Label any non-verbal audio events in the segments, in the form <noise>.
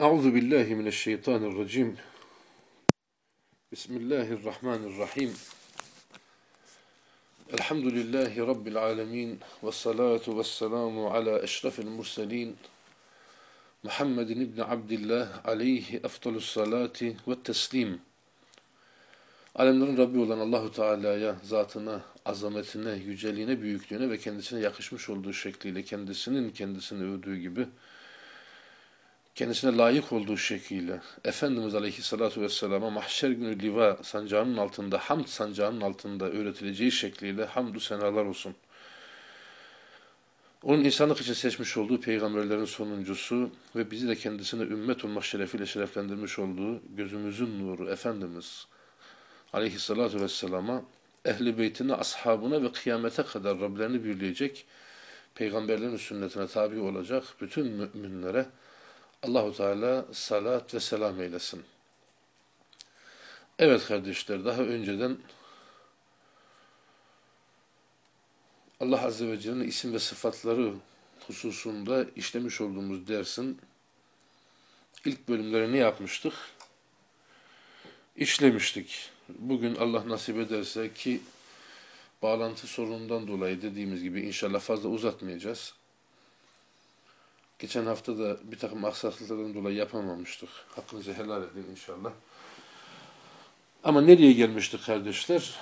Euzu billahi mineşşeytanirracim. Bismillahirrahmanirrahim. Elhamdülillahi rabbil alamin ve salatu vesselamu ala eşrefil murselin. Muhammedin ibn Abdullah aleyhi efdalus salati ve teslim. Alemlerin Rabbi olan Allahu Teala'ya, zatına, azametine, yüceliğine, büyüklüğüne ve kendisine yakışmış olduğu şekliyle kendisinin kendisini övdüğü gibi kendisine layık olduğu şekliyle Efendimiz Aleyhisselatü Vesselam'a mahşer günü liva sancağının altında, hamd sancağının altında öğretileceği şekliyle hamdü senalar olsun. Onun insanlık için seçmiş olduğu peygamberlerin sonuncusu ve bizi de kendisine ümmet olmak şerefiyle şereflendirmiş olduğu gözümüzün nuru Efendimiz Aleyhisselatü Vesselam'a ehli beytine, ashabına ve kıyamete kadar Rablerini birleyecek, peygamberlerin sünnetine tabi olacak bütün müminlere Allahu Teala salat ve selam eylesin. Evet kardeşler, daha önceden Allah Azze ve Celle'nin isim ve sıfatları hususunda işlemiş olduğumuz dersin ilk bölümlerini yapmıştık? İşlemiştik. Bugün Allah nasip ederse ki bağlantı sorunundan dolayı dediğimiz gibi inşallah fazla uzatmayacağız. Geçen hafta da bir takım aksaklıklardan dolayı yapamamıştık. Hakkınızı helal edin inşallah. Ama nereye gelmiştik kardeşler?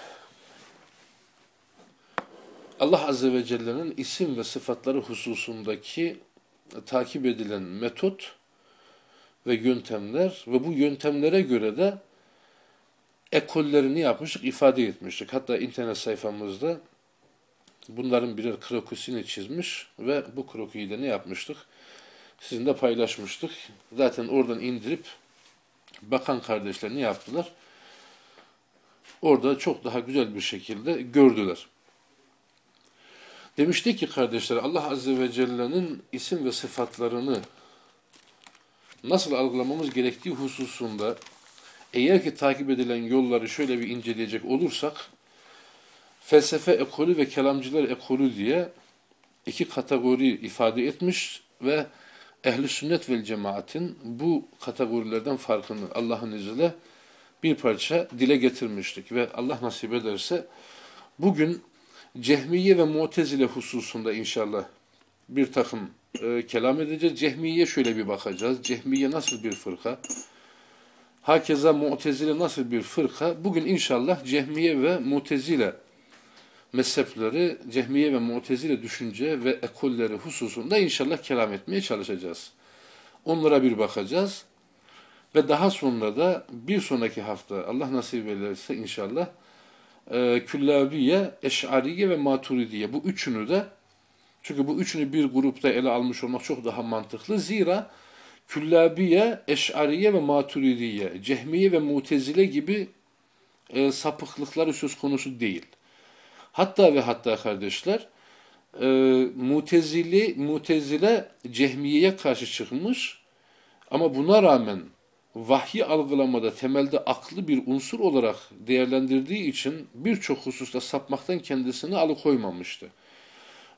Allah Azze ve Celle'nin isim ve sıfatları hususundaki takip edilen metot ve yöntemler ve bu yöntemlere göre de ekollerini yapmıştık, ifade etmiştik. Hatta internet sayfamızda bunların birer krokusini çizmiş ve bu krokuyu da ne yapmıştık? Sizinle paylaşmıştık. Zaten oradan indirip bakan kardeşler ne yaptılar? Orada çok daha güzel bir şekilde gördüler. Demiştik ki kardeşler Allah Azze ve Celle'nin isim ve sıfatlarını nasıl algılamamız gerektiği hususunda eğer ki takip edilen yolları şöyle bir inceleyecek olursak felsefe ekolü ve kelamcılar ekolü diye iki kategori ifade etmiş ve ehli sünnet vel cemaatin bu kategorilerden farkını Allah'ın izniyle bir parça dile getirmiştik ve Allah nasip ederse bugün Cehmiye ve Mu'tezile hususunda inşallah bir takım e, kelam edeceğiz. Cehmiye şöyle bir bakacağız. Cehmiye nasıl bir fırka? Hakeza Mu'tezile nasıl bir fırka? Bugün inşallah Cehmiye ve Mu'tezile mezhepleri, Cehmiye ve Mu'tezile düşünce ve ekolleri hususunda inşallah kelam etmeye çalışacağız. Onlara bir bakacağız. Ve daha sonra da bir sonraki hafta Allah nasip ederse inşallah e, Küllabiye, Eş'ariye ve Maturidiye bu üçünü de çünkü bu üçünü bir grupta ele almış olmak çok daha mantıklı. Zira Küllabiye, Eş'ariye ve Maturidiye, Cehmiye ve Mutezile gibi e, sapıklıkları söz konusu değil. Hatta ve hatta kardeşler e, Mutezili, Mutezile Cehmiye'ye karşı çıkmış ama buna rağmen vahyi algılamada temelde aklı bir unsur olarak değerlendirdiği için birçok hususta sapmaktan kendisini alıkoymamıştı.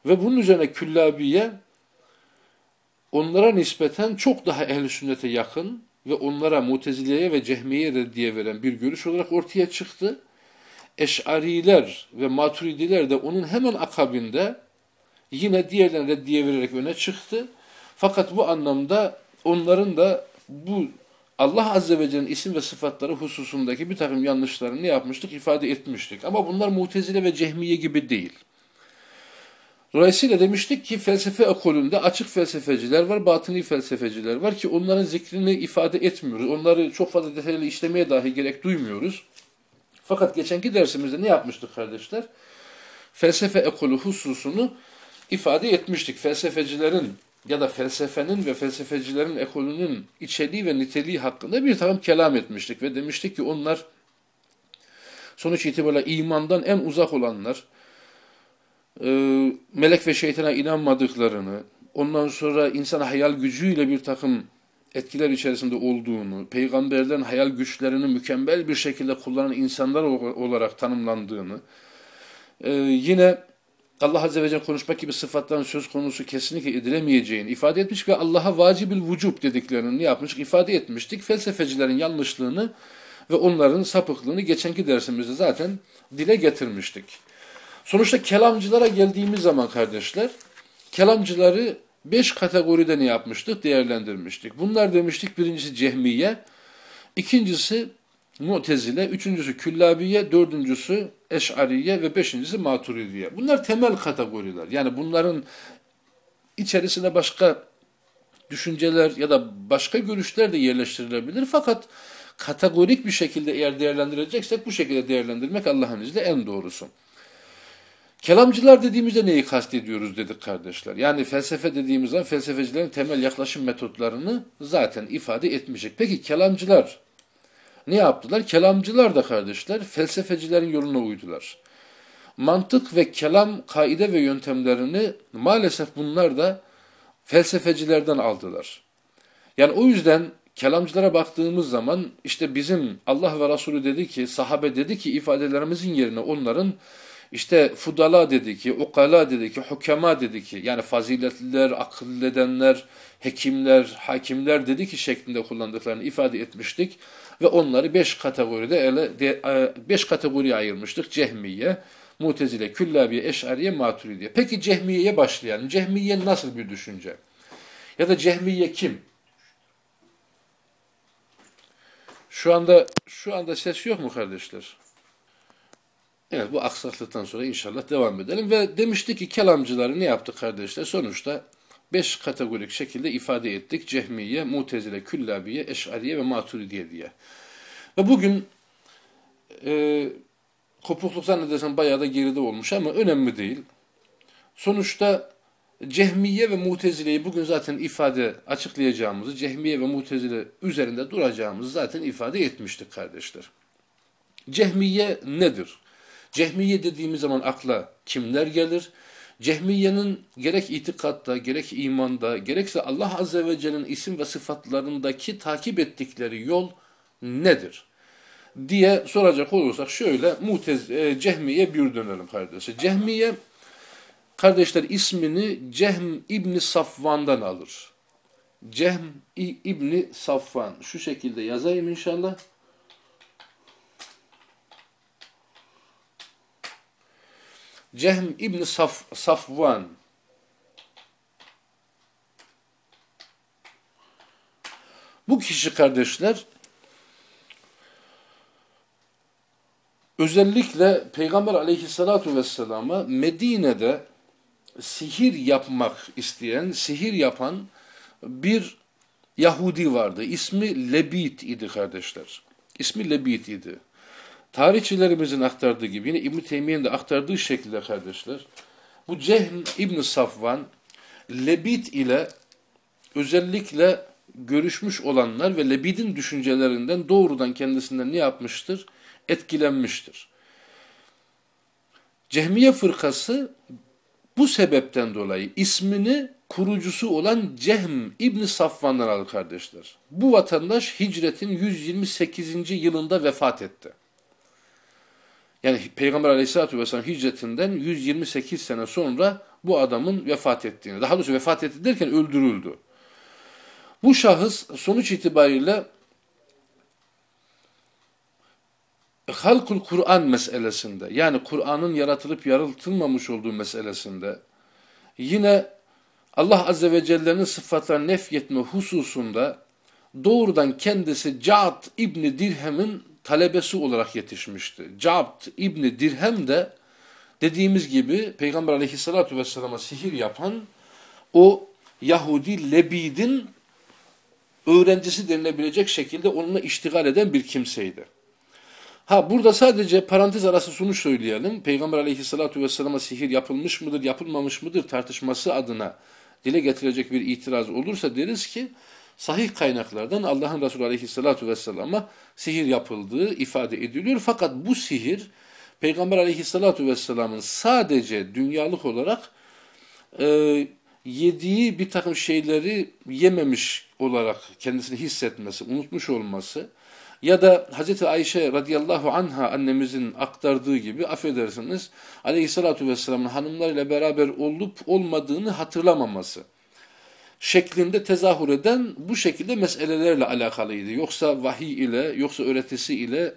Ve bunun üzerine Küllabiye onlara nispeten çok daha ehl sünnete yakın ve onlara Mutezile'ye ve Cehmiye'ye reddiye veren bir görüş olarak ortaya çıktı. Eş'ariler ve Maturidiler de onun hemen akabinde yine diğerlerine reddiye vererek öne çıktı. Fakat bu anlamda onların da bu Allah Azze ve Celle'nin isim ve sıfatları hususundaki bir takım yanlışlarını yapmıştık, ifade etmiştik. Ama bunlar Mutezile ve Cehmiye gibi değil. Dolayısıyla demiştik ki felsefe ekolünde açık felsefeciler var, batıni felsefeciler var ki onların zikrini ifade etmiyoruz. Onları çok fazla detaylı işlemeye dahi gerek duymuyoruz. Fakat geçenki dersimizde ne yapmıştık kardeşler? Felsefe ekolü hususunu ifade etmiştik. Felsefecilerin ya da felsefenin ve felsefecilerin ekolünün içeriği ve niteliği hakkında bir takım kelam etmiştik. Ve demiştik ki onlar sonuç itibariyle imandan en uzak olanlar, e, melek ve şeytana inanmadıklarını, ondan sonra insan hayal gücüyle bir takım etkiler içerisinde olduğunu, peygamberlerin hayal güçlerini mükemmel bir şekilde kullanan insanlar olarak tanımlandığını, e, yine Allah Azze ve Celle konuşmak gibi sıfatların söz konusu kesinlikle edilemeyeceğini ifade etmiş ve Allah'a vacibül vücub dediklerini yapmış? ifade etmiştik. Felsefecilerin yanlışlığını ve onların sapıklığını geçenki dersimizde zaten dile getirmiştik. Sonuçta kelamcılara geldiğimiz zaman kardeşler, kelamcıları beş kategoride ne yapmıştık? Değerlendirmiştik. Bunlar demiştik birincisi cehmiye, ikincisi Mu'tezile, üçüncüsü Küllabiye, dördüncüsü Eş'ariye ve beşincisi Maturidiye. Bunlar temel kategoriler. Yani bunların içerisine başka düşünceler ya da başka görüşler de yerleştirilebilir. Fakat kategorik bir şekilde eğer değerlendireceksek bu şekilde değerlendirmek Allah'ın izniyle en doğrusu. Kelamcılar dediğimizde neyi kastediyoruz dedik kardeşler. Yani felsefe dediğimiz zaman felsefecilerin temel yaklaşım metotlarını zaten ifade etmeyecek. Peki kelamcılar ne yaptılar? Kelamcılar da kardeşler felsefecilerin yoluna uydular. Mantık ve kelam kaide ve yöntemlerini maalesef bunlar da felsefecilerden aldılar. Yani o yüzden kelamcılara baktığımız zaman işte bizim Allah ve Resulü dedi ki, sahabe dedi ki ifadelerimizin yerine onların işte fudala dedi ki, ukala dedi ki, hukema dedi ki, yani faziletliler, akıl edenler, hekimler, hakimler dedi ki şeklinde kullandıklarını ifade etmiştik. Ve onları beş kategoride ele, e, beş kategoriye ayırmıştık. Cehmiye, Mutezile, Küllabiye, Eş'ariye, Maturidiye. Peki Cehmiye'ye başlayalım. Cehmiye nasıl bir düşünce? Ya da Cehmiye kim? Şu anda şu anda ses yok mu kardeşler? Evet bu aksaklıktan sonra inşallah devam edelim. Ve demiştik ki kelamcıları ne yaptık kardeşler? Sonuçta beş kategorik şekilde ifade ettik. Cehmiye, Mutezile, Küllabiye, Eş'ariye ve Maturidiye diye. Ve bugün e, kopukluk zannedersem bayağı da geride olmuş ama önemli değil. Sonuçta Cehmiye ve Mutezile'yi bugün zaten ifade açıklayacağımızı, Cehmiye ve Mutezile üzerinde duracağımızı zaten ifade etmiştik kardeşler. Cehmiye nedir? Cehmiye dediğimiz zaman akla kimler gelir? Cehmiye'nin gerek itikatta, gerek imanda, gerekse Allah Azze ve Celle'nin isim ve sıfatlarındaki takip ettikleri yol nedir? diye soracak olursak şöyle Mutez, e, Cehmiye bir dönelim kardeşler. Cehmiye kardeşler ismini Cehm İbni Safvan'dan alır. Cehm İbni Safvan. Şu şekilde yazayım inşallah. Cehm İbni Saf, Safvan. Bu kişi kardeşler özellikle Peygamber aleyhissalatu vesselama Medine'de sihir yapmak isteyen, sihir yapan bir Yahudi vardı. İsmi Lebit idi kardeşler. İsmi Lebit idi. Tarihçilerimizin aktardığı gibi yine İbn-i Teymiye'nin de aktardığı şekilde kardeşler bu Cehm İbn Safvan Lebit ile özellikle görüşmüş olanlar ve Lebid'in düşüncelerinden doğrudan kendisinden ne yapmıştır? Etkilenmiştir. Cehmiye fırkası bu sebepten dolayı ismini kurucusu olan Cehm İbni Safvan'dan alır kardeşler. Bu vatandaş hicretin 128. yılında vefat etti. Yani Peygamber Aleyhisselatü Vesselam hicretinden 128 sene sonra bu adamın vefat ettiğini, daha doğrusu vefat etti derken öldürüldü. Bu şahıs sonuç itibariyle halkul Kur'an meselesinde yani Kur'an'ın yaratılıp yaratılmamış olduğu meselesinde yine Allah Azze ve Celle'nin sıfatlarını nefyetme hususunda doğrudan kendisi Ca'd İbni Dirhem'in talebesi olarak yetişmişti. Cabd İbni Dirhem de dediğimiz gibi Peygamber aleyhissalatü vesselama sihir yapan o Yahudi Lebid'in öğrencisi denilebilecek şekilde onunla iştigal eden bir kimseydi. Ha burada sadece parantez arası şunu söyleyelim. Peygamber aleyhissalatü vesselama sihir yapılmış mıdır, yapılmamış mıdır tartışması adına dile getirecek bir itiraz olursa deriz ki sahih kaynaklardan Allah'ın Resulü aleyhissalatü vesselama sihir yapıldığı ifade ediliyor. Fakat bu sihir Peygamber aleyhissalatü vesselamın sadece dünyalık olarak e, yediği bir takım şeyleri yememiş olarak kendisini hissetmesi, unutmuş olması Ya da Hazreti Ayşe radıyallahu anha annemizin aktardığı gibi affedersiniz aleyhissalatü vesselamın hanımlarıyla beraber olup olmadığını hatırlamaması şeklinde tezahür eden bu şekilde meselelerle alakalıydı. Yoksa vahiy ile yoksa öğretisi ile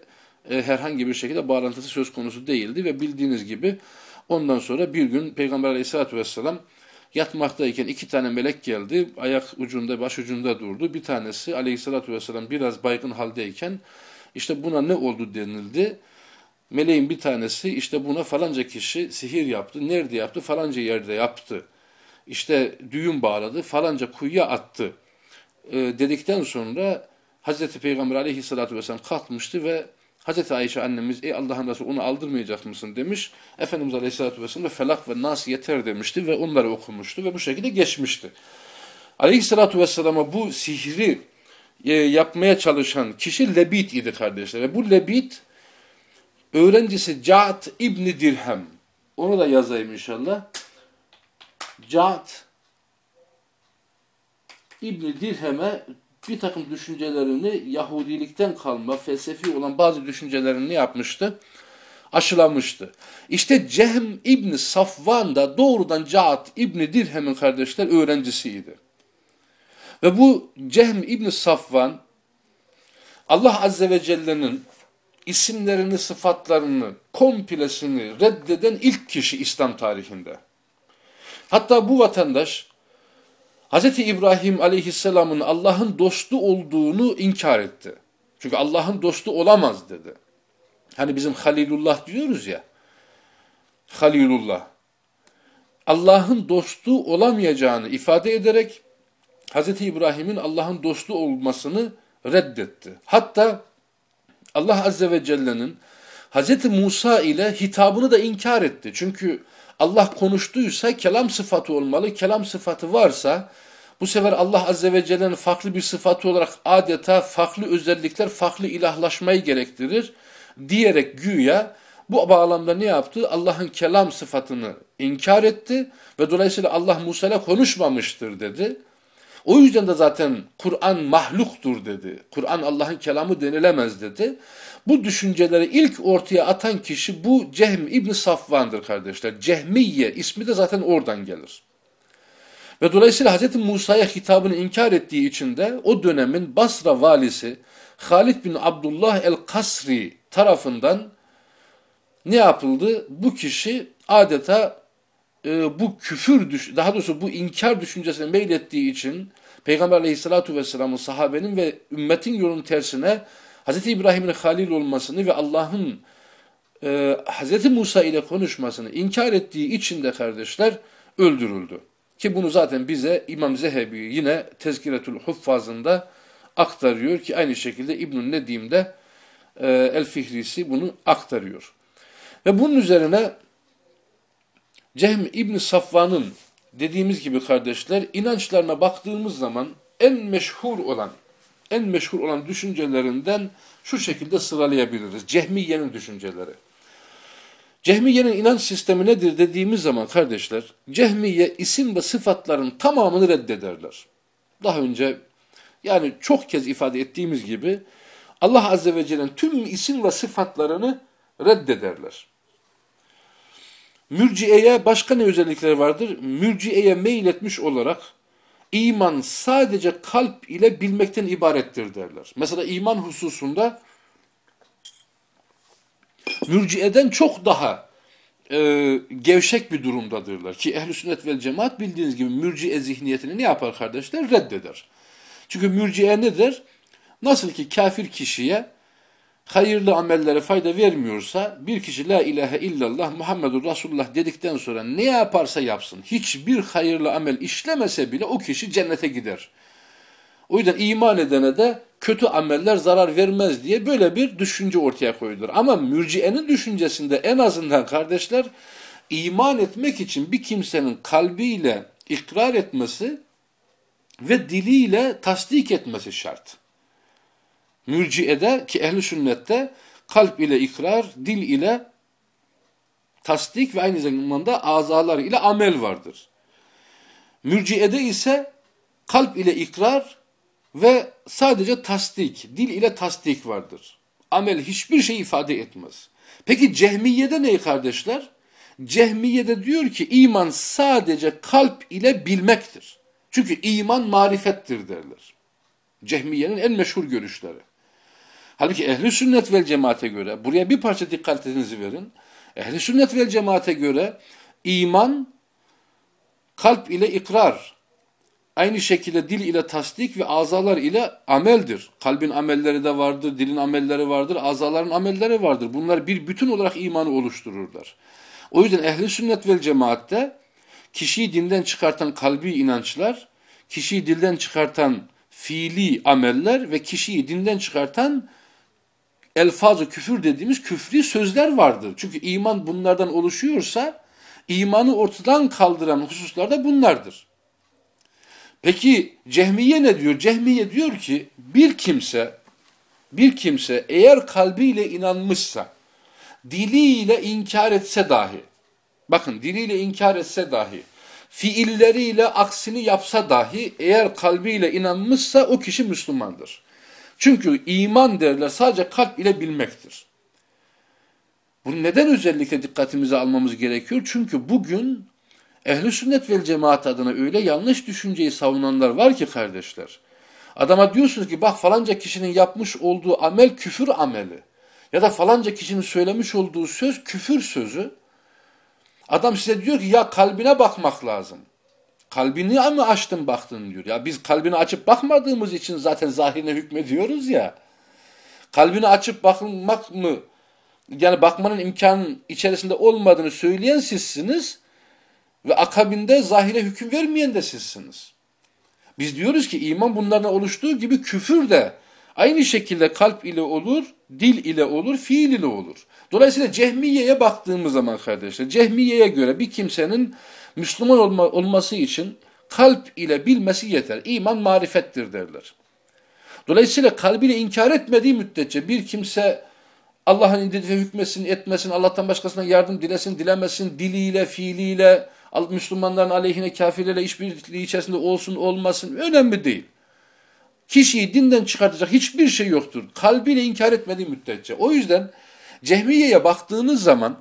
e, herhangi bir şekilde bağlantısı söz konusu değildi ve bildiğiniz gibi ondan sonra bir gün Peygamber aleyhissalatü vesselam yatmaktayken iki tane melek geldi. Ayak ucunda, baş ucunda durdu. Bir tanesi aleyhissalatü vesselam biraz baygın haldeyken işte buna ne oldu denildi. Meleğin bir tanesi işte buna falanca kişi sihir yaptı. Nerede yaptı? Falanca yerde yaptı. İşte düğün bağladı. Falanca kuyuya attı. E, dedikten sonra Hazreti Peygamber aleyhissalatü vesselam kalkmıştı ve Hazreti Ayşe annemiz ey Allah'ın Resulü onu aldırmayacak mısın demiş. Efendimiz Aleyhisselatü Vesselam ve Felak ve Nas yeter demişti ve onları okumuştu ve bu şekilde geçmişti. Aleyhisselatü Vesselam'a bu sihri e, yapmaya çalışan kişi Lebit idi kardeşler. Ve bu Lebit öğrencisi Ca'd İbni Dirhem. Onu da yazayım inşallah. Ca'd İbni Dirhem'e bir takım düşüncelerini Yahudilikten kalma, felsefi olan bazı düşüncelerini yapmıştı? Aşılamıştı. İşte Cehm İbni Safvan da doğrudan Caat İbni Dirhem'in kardeşler öğrencisiydi. Ve bu Cehm İbni Safvan Allah Azze ve Celle'nin isimlerini, sıfatlarını, komplesini reddeden ilk kişi İslam tarihinde. Hatta bu vatandaş Hz. İbrahim aleyhisselamın Allah'ın dostu olduğunu inkar etti. Çünkü Allah'ın dostu olamaz dedi. Hani bizim Halilullah diyoruz ya. Halilullah. Allah'ın dostu olamayacağını ifade ederek Hz. İbrahim'in Allah'ın dostu olmasını reddetti. Hatta Allah Azze ve Celle'nin Hz. Musa ile hitabını da inkar etti. Çünkü Allah konuştuysa kelam sıfatı olmalı. Kelam sıfatı varsa bu sefer Allah Azze ve Celle'nin farklı bir sıfatı olarak adeta farklı özellikler, farklı ilahlaşmayı gerektirir diyerek güya bu bağlamda ne yaptı? Allah'ın kelam sıfatını inkar etti ve dolayısıyla Allah Musa'yla konuşmamıştır dedi. O yüzden de zaten Kur'an mahluktur dedi. Kur'an Allah'ın kelamı denilemez dedi. Bu düşünceleri ilk ortaya atan kişi bu Cehm İbn Safvan'dır kardeşler. Cehmiye ismi de zaten oradan gelir. Ve dolayısıyla Hz. Musa'ya hitabını inkar ettiği için de o dönemin Basra valisi Halid bin Abdullah el-Kasri tarafından ne yapıldı? Bu kişi adeta e, bu küfür, daha doğrusu bu inkar düşüncesine meylettiği için Peygamber aleyhissalatu vesselamın sahabenin ve ümmetin yolunun tersine Hz. İbrahim'in halil olmasını ve Allah'ın e, Hz. Musa ile konuşmasını inkar ettiği için de kardeşler öldürüldü. Ki bunu zaten bize İmam Zehebi yine Tezkiretül Huffaz'ında aktarıyor ki aynı şekilde İbn-i Nedim'de e, El Fihrisi bunu aktarıyor. Ve bunun üzerine Cehm İbn Safvan'ın dediğimiz gibi kardeşler inançlarına baktığımız zaman en meşhur olan en meşhur olan düşüncelerinden şu şekilde sıralayabiliriz. Cehmiye'nin düşünceleri. Cehmiye'nin inanç sistemi nedir dediğimiz zaman kardeşler, Cehmiye isim ve sıfatların tamamını reddederler. Daha önce yani çok kez ifade ettiğimiz gibi Allah Azze ve Celle'nin tüm isim ve sıfatlarını reddederler. Mürciye'ye başka ne özellikleri vardır? Mürciye'ye meyletmiş olarak iman sadece kalp ile bilmekten ibarettir derler. Mesela iman hususunda mürciyeden çok daha e, gevşek bir durumdadırlar. Ki ehl sünnet vel cemaat bildiğiniz gibi mürciye zihniyetini ne yapar kardeşler? Reddeder. Çünkü mürciye nedir? Nasıl ki kafir kişiye hayırlı amellere fayda vermiyorsa bir kişi la ilahe illallah Muhammedur Resulullah dedikten sonra ne yaparsa yapsın hiçbir hayırlı amel işlemese bile o kişi cennete gider. O yüzden iman edene de kötü ameller zarar vermez diye böyle bir düşünce ortaya koyulur. Ama mürciyenin düşüncesinde en azından kardeşler iman etmek için bir kimsenin kalbiyle ikrar etmesi ve diliyle tasdik etmesi şart. Mürciyede ki ehli sünnette kalp ile ikrar, dil ile tasdik ve aynı zamanda azalar ile amel vardır. Mürciyede ise kalp ile ikrar, ve sadece tasdik, dil ile tasdik vardır. Amel hiçbir şey ifade etmez. Peki Cehmiye'de ne kardeşler? Cehmiye'de diyor ki iman sadece kalp ile bilmektir. Çünkü iman marifettir derler. Cehmiye'nin en meşhur görüşleri. Halbuki ehli sünnet vel cemaate göre, buraya bir parça dikkatinizi verin. Ehli sünnet vel cemaate göre iman kalp ile ikrar, aynı şekilde dil ile tasdik ve azalar ile ameldir. Kalbin amelleri de vardır, dilin amelleri vardır, azaların amelleri vardır. Bunlar bir bütün olarak imanı oluştururlar. O yüzden ehli sünnet vel cemaatte kişiyi dinden çıkartan kalbi inançlar, kişiyi dilden çıkartan fiili ameller ve kişiyi dinden çıkartan elfazı küfür dediğimiz küfri sözler vardır. Çünkü iman bunlardan oluşuyorsa imanı ortadan kaldıran hususlar da bunlardır. Peki Cehmiye ne diyor? Cehmiye diyor ki bir kimse bir kimse eğer kalbiyle inanmışsa diliyle inkar etse dahi bakın diliyle inkar etse dahi fiilleriyle aksini yapsa dahi eğer kalbiyle inanmışsa o kişi Müslümandır. Çünkü iman derler sadece kalp ile bilmektir. Bunu neden özellikle dikkatimize almamız gerekiyor? Çünkü bugün ehli sünnet vel cemaat adına öyle yanlış düşünceyi savunanlar var ki kardeşler. Adama diyorsunuz ki bak falanca kişinin yapmış olduğu amel küfür ameli. Ya da falanca kişinin söylemiş olduğu söz küfür sözü. Adam size diyor ki ya kalbine bakmak lazım. Kalbini mi açtın baktın diyor. Ya biz kalbini açıp bakmadığımız için zaten zahirine hükmediyoruz ya. Kalbini açıp bakmak mı yani bakmanın imkanın içerisinde olmadığını söyleyen sizsiniz ve akabinde zahire hüküm vermeyen de sizsiniz. Biz diyoruz ki iman bunlardan oluştuğu gibi küfür de aynı şekilde kalp ile olur, dil ile olur, fiil ile olur. Dolayısıyla Cehmiye'ye baktığımız zaman kardeşler, Cehmiye'ye göre bir kimsenin Müslüman olma, olması için kalp ile bilmesi yeter. İman marifettir derler. Dolayısıyla kalbiyle inkar etmediği müddetçe bir kimse Allah'ın indirdiği hükmesin, etmesin, Allah'tan başkasına yardım dilesin, dilemesin, diliyle, fiiliyle, Müslümanların aleyhine kafirlerle işbirliği içerisinde olsun olmasın önemli değil. Kişiyi dinden çıkartacak hiçbir şey yoktur. Kalbiyle inkar etmediği müddetçe. O yüzden Cehmiye'ye baktığınız zaman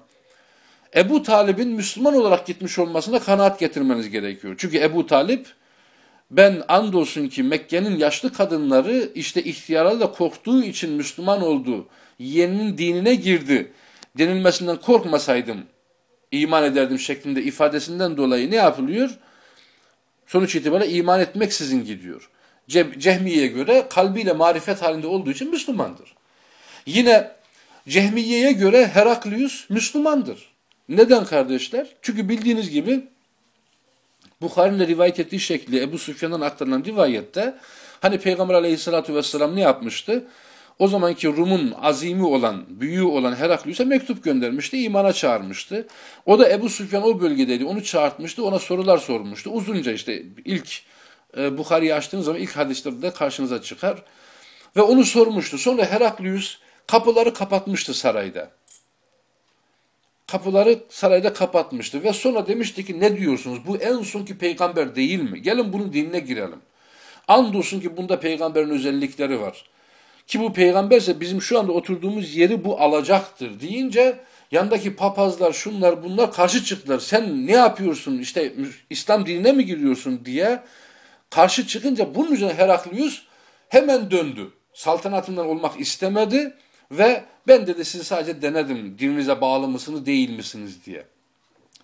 Ebu Talib'in Müslüman olarak gitmiş olmasına kanaat getirmeniz gerekiyor. Çünkü Ebu Talip ben andolsun ki Mekke'nin yaşlı kadınları işte ihtiyarları da korktuğu için Müslüman oldu, yeğeninin dinine girdi denilmesinden korkmasaydım iman ederdim şeklinde ifadesinden dolayı ne yapılıyor? Sonuç itibariyle iman etmek sizin gidiyor. Cehmiye'ye göre kalbiyle marifet halinde olduğu için Müslümandır. Yine Cehmiye'ye göre Heraklius Müslümandır. Neden kardeşler? Çünkü bildiğiniz gibi Bukhari'nin rivayet ettiği şekilde Ebu Süfyan'dan aktarılan rivayette hani Peygamber aleyhissalatü vesselam ne yapmıştı? O zamanki Rum'un azimi olan, büyüğü olan Heraklius'a mektup göndermişti, imana çağırmıştı. O da Ebu Süfyan o bölgedeydi, onu çağırtmıştı, ona sorular sormuştu. Uzunca işte ilk e, Bukhari'yi açtığınız zaman ilk hadislerde karşınıza çıkar. Ve onu sormuştu. Sonra Heraklius kapıları kapatmıştı sarayda. Kapıları sarayda kapatmıştı ve sonra demişti ki ne diyorsunuz bu en sonki peygamber değil mi? Gelin bunun dinine girelim. Andolsun ki bunda peygamberin özellikleri var. Ki bu peygamberse bizim şu anda oturduğumuz yeri bu alacaktır deyince yandaki papazlar şunlar bunlar karşı çıktılar. Sen ne yapıyorsun işte İslam dinine mi giriyorsun diye karşı çıkınca bunun üzerine Heraklius hemen döndü. Saltanatından olmak istemedi ve ben dedi sizi sadece denedim dininize bağlı mısınız değil misiniz diye.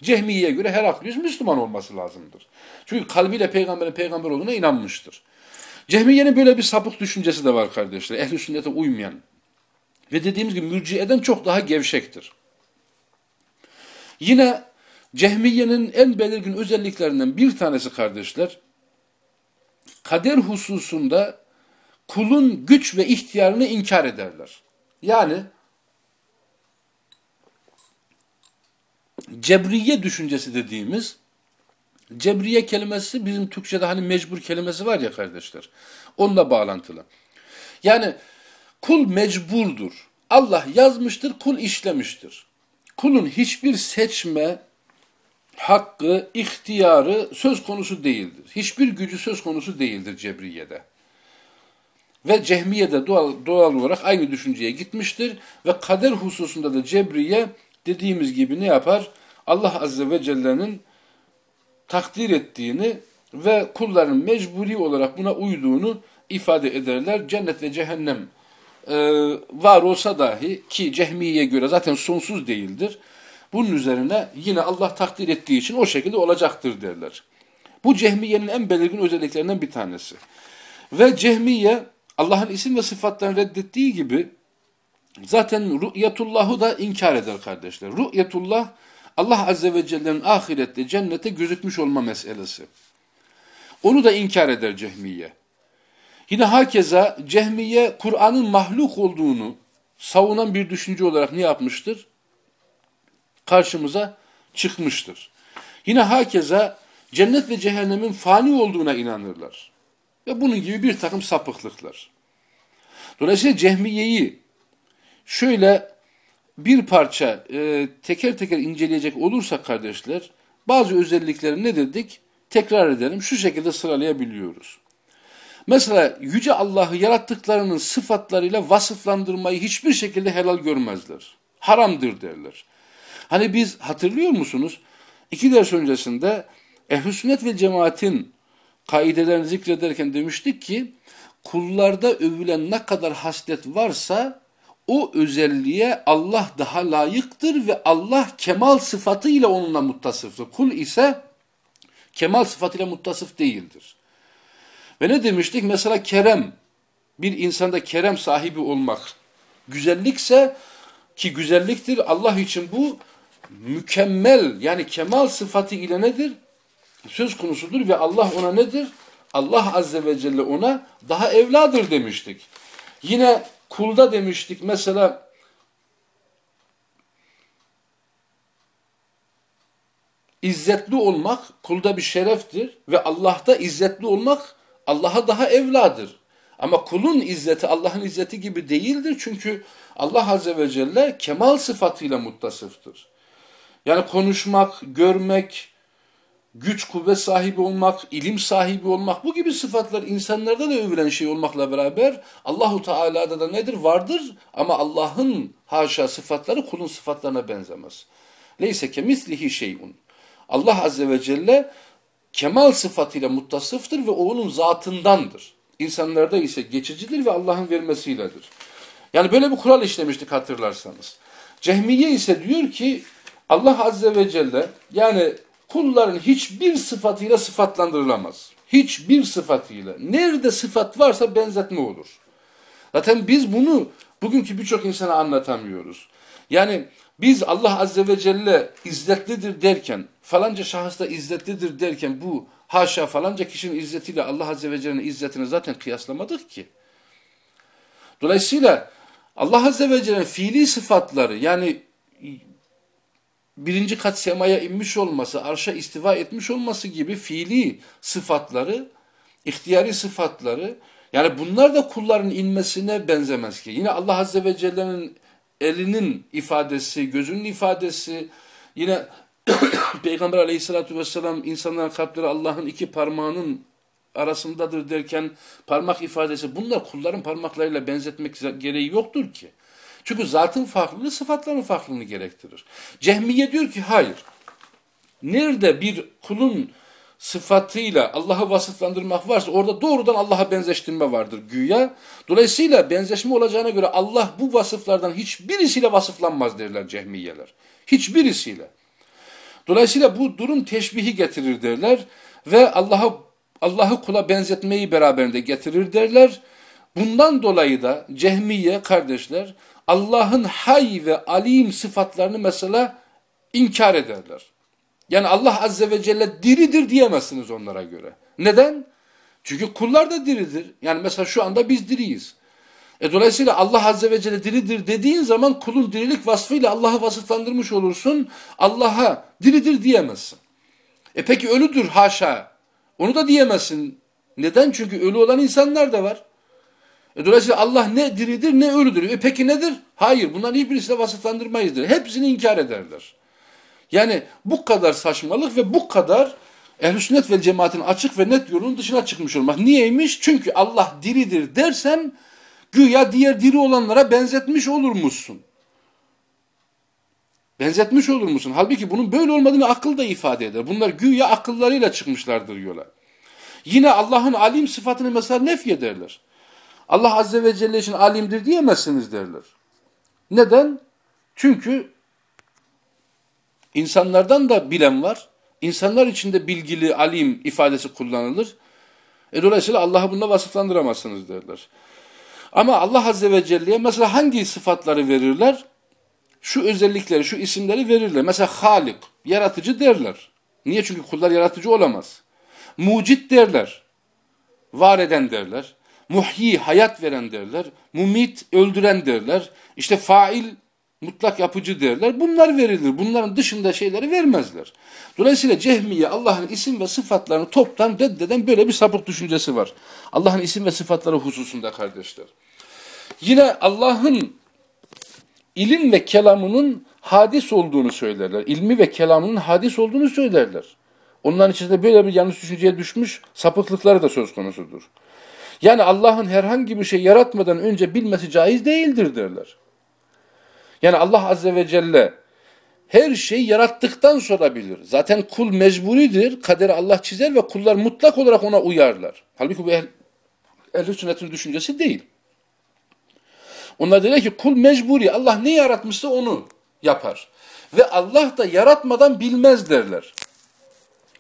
Cehmiye'ye göre Heraklius Müslüman olması lazımdır. Çünkü kalbiyle peygamberin peygamber olduğuna inanmıştır. Cehmiye'nin böyle bir sapık düşüncesi de var kardeşler. Ehl-i sünnete uymayan. Ve dediğimiz gibi mürciyeden çok daha gevşektir. Yine Cehmiye'nin en belirgin özelliklerinden bir tanesi kardeşler, kader hususunda kulun güç ve ihtiyarını inkar ederler. Yani cebriye düşüncesi dediğimiz cebriye kelimesi bizim Türkçe'de hani mecbur kelimesi var ya kardeşler. Onunla bağlantılı. Yani kul mecburdur. Allah yazmıştır, kul işlemiştir. Kulun hiçbir seçme hakkı, ihtiyarı söz konusu değildir. Hiçbir gücü söz konusu değildir cebriyede. Ve Cehmiye de doğal, doğal olarak aynı düşünceye gitmiştir. Ve kader hususunda da Cebriye dediğimiz gibi ne yapar? Allah Azze ve Celle'nin takdir ettiğini ve kulların mecburi olarak buna uyduğunu ifade ederler. Cennet ve cehennem e, var olsa dahi ki Cehmiye'ye göre zaten sonsuz değildir. Bunun üzerine yine Allah takdir ettiği için o şekilde olacaktır derler. Bu Cehmiye'nin en belirgin özelliklerinden bir tanesi. Ve Cehmiye Allah'ın isim ve sıfatlarını reddettiği gibi zaten rü'yetullahı da inkar eder kardeşler. Rü'yetullah Allah Azze ve Celle'nin ahirette cennete gözükmüş olma meselesi. Onu da inkar eder Cehmiye. Yine hakeza Cehmiye Kur'an'ın mahluk olduğunu savunan bir düşünce olarak ne yapmıştır? Karşımıza çıkmıştır. Yine hakeza cennet ve cehennemin fani olduğuna inanırlar. Ve bunun gibi bir takım sapıklıklar. Dolayısıyla Cehmiye'yi şöyle bir parça e, teker teker inceleyecek olursak kardeşler, bazı özellikleri ne dedik? Tekrar edelim, şu şekilde sıralayabiliyoruz. Mesela Yüce Allah'ı yarattıklarının sıfatlarıyla vasıflandırmayı hiçbir şekilde helal görmezler. Haramdır derler. Hani biz hatırlıyor musunuz? İki ders öncesinde ehl Sünnet ve Cemaat'in kaidelerini zikrederken demiştik ki kullarda övülen ne kadar haslet varsa o özelliğe Allah daha layıktır ve Allah kemal sıfatıyla onunla muttasıftır. Kul ise kemal sıfatıyla muttasıf değildir. Ve ne demiştik? Mesela kerem, bir insanda kerem sahibi olmak güzellikse ki güzelliktir Allah için bu mükemmel yani kemal sıfatı ile nedir? Söz konusudur ve Allah ona nedir? Allah Azze ve Celle ona daha evladır demiştik. Yine kulda demiştik mesela İzzetli olmak kulda bir şereftir ve Allah'ta izzetli olmak Allah'a daha evladır. Ama kulun izzeti Allah'ın izzeti gibi değildir çünkü Allah Azze ve Celle kemal sıfatıyla muttasıftır. Yani konuşmak, görmek, güç kuvvet sahibi olmak, ilim sahibi olmak bu gibi sıfatlar insanlarda da övülen şey olmakla beraber Allahu Teala'da da nedir? Vardır ama Allah'ın haşa sıfatları kulun sıfatlarına benzemez. Leyse kemislihi şeyun. Allah Azze ve Celle kemal sıfatıyla muttasıftır ve o onun zatındandır. İnsanlarda ise geçicidir ve Allah'ın vermesiyledir. Yani böyle bir kural işlemiştik hatırlarsanız. Cehmiye ise diyor ki Allah Azze ve Celle yani kulların hiçbir sıfatıyla sıfatlandırılamaz. Hiçbir sıfatıyla. Nerede sıfat varsa benzetme olur. Zaten biz bunu bugünkü birçok insana anlatamıyoruz. Yani biz Allah Azze ve Celle izzetlidir derken, falanca şahıs da izzetlidir derken bu haşa falanca kişinin izzetiyle Allah Azze ve Celle'nin izzetini zaten kıyaslamadık ki. Dolayısıyla Allah Azze ve Celle'nin fiili sıfatları yani birinci kat semaya inmiş olması, arşa istiva etmiş olması gibi fiili sıfatları, ihtiyari sıfatları, yani bunlar da kulların inmesine benzemez ki. Yine Allah Azze ve Celle'nin elinin ifadesi, gözünün ifadesi, yine <coughs> Peygamber aleyhissalatü vesselam insanların kalpleri Allah'ın iki parmağının arasındadır derken parmak ifadesi bunlar kulların parmaklarıyla benzetmek gereği yoktur ki. Çünkü zatın farklılığı sıfatların farklılığını gerektirir. Cehmiye diyor ki hayır. Nerede bir kulun sıfatıyla Allah'ı vasıflandırmak varsa orada doğrudan Allah'a benzeştirme vardır güya. Dolayısıyla benzeşme olacağına göre Allah bu vasıflardan hiçbirisiyle vasıflanmaz derler cehmiyeler. Hiçbirisiyle. Dolayısıyla bu durum teşbihi getirir derler ve Allah'a Allah'ı kula benzetmeyi beraberinde getirir derler. Bundan dolayı da cehmiye kardeşler Allah'ın hay ve alim sıfatlarını mesela inkar ederler. Yani Allah Azze ve Celle diridir diyemezsiniz onlara göre. Neden? Çünkü kullar da diridir. Yani mesela şu anda biz diriyiz. E dolayısıyla Allah Azze ve Celle diridir dediğin zaman kulun dirilik vasfıyla Allah'ı vasıflandırmış olursun. Allah'a diridir diyemezsin. E peki ölüdür haşa. Onu da diyemezsin. Neden? Çünkü ölü olan insanlar da var. E dolayısıyla Allah ne diridir ne ölüdür. E peki nedir? Hayır bunların hiçbirisiyle vasıflandırmayızdır. Hepsini inkar ederler. Yani bu kadar saçmalık ve bu kadar Ehl-i sünnet ve cemaatin açık ve net yolunun dışına çıkmış olmak. Niyeymiş? Çünkü Allah diridir dersen güya diğer diri olanlara benzetmiş olur musun? Benzetmiş olur musun? Halbuki bunun böyle olmadığını akıl da ifade eder. Bunlar güya akıllarıyla çıkmışlardır yola. Yine Allah'ın alim sıfatını mesela nef ederler. Allah Azze ve Celle için alimdir diyemezsiniz derler. Neden? Çünkü insanlardan da bilen var. İnsanlar içinde bilgili, alim ifadesi kullanılır. E dolayısıyla Allah'ı bununla vasıflandıramazsınız derler. Ama Allah Azze ve Celle'ye mesela hangi sıfatları verirler? Şu özellikleri, şu isimleri verirler. Mesela Halik, yaratıcı derler. Niye? Çünkü kullar yaratıcı olamaz. Mucit derler. Var eden derler. Muhyi, hayat veren derler. Mumit, öldüren derler. İşte fail, mutlak yapıcı derler. Bunlar verilir. Bunların dışında şeyleri vermezler. Dolayısıyla Cehmiye Allah'ın isim ve sıfatlarını toptan reddeden böyle bir sapık düşüncesi var. Allah'ın isim ve sıfatları hususunda kardeşler. Yine Allah'ın ilim ve kelamının hadis olduğunu söylerler. İlmi ve kelamının hadis olduğunu söylerler. Onların içinde böyle bir yanlış düşünceye düşmüş sapıklıkları da söz konusudur. Yani Allah'ın herhangi bir şey yaratmadan önce bilmesi caiz değildir derler. Yani Allah Azze ve Celle her şeyi yarattıktan sonra bilir. Zaten kul mecburidir. Kaderi Allah çizer ve kullar mutlak olarak ona uyarlar. Halbuki bu ehl, ehl sünnetin düşüncesi değil. Onlar diyor ki kul mecburi. Allah ne yaratmışsa onu yapar. Ve Allah da yaratmadan bilmez derler.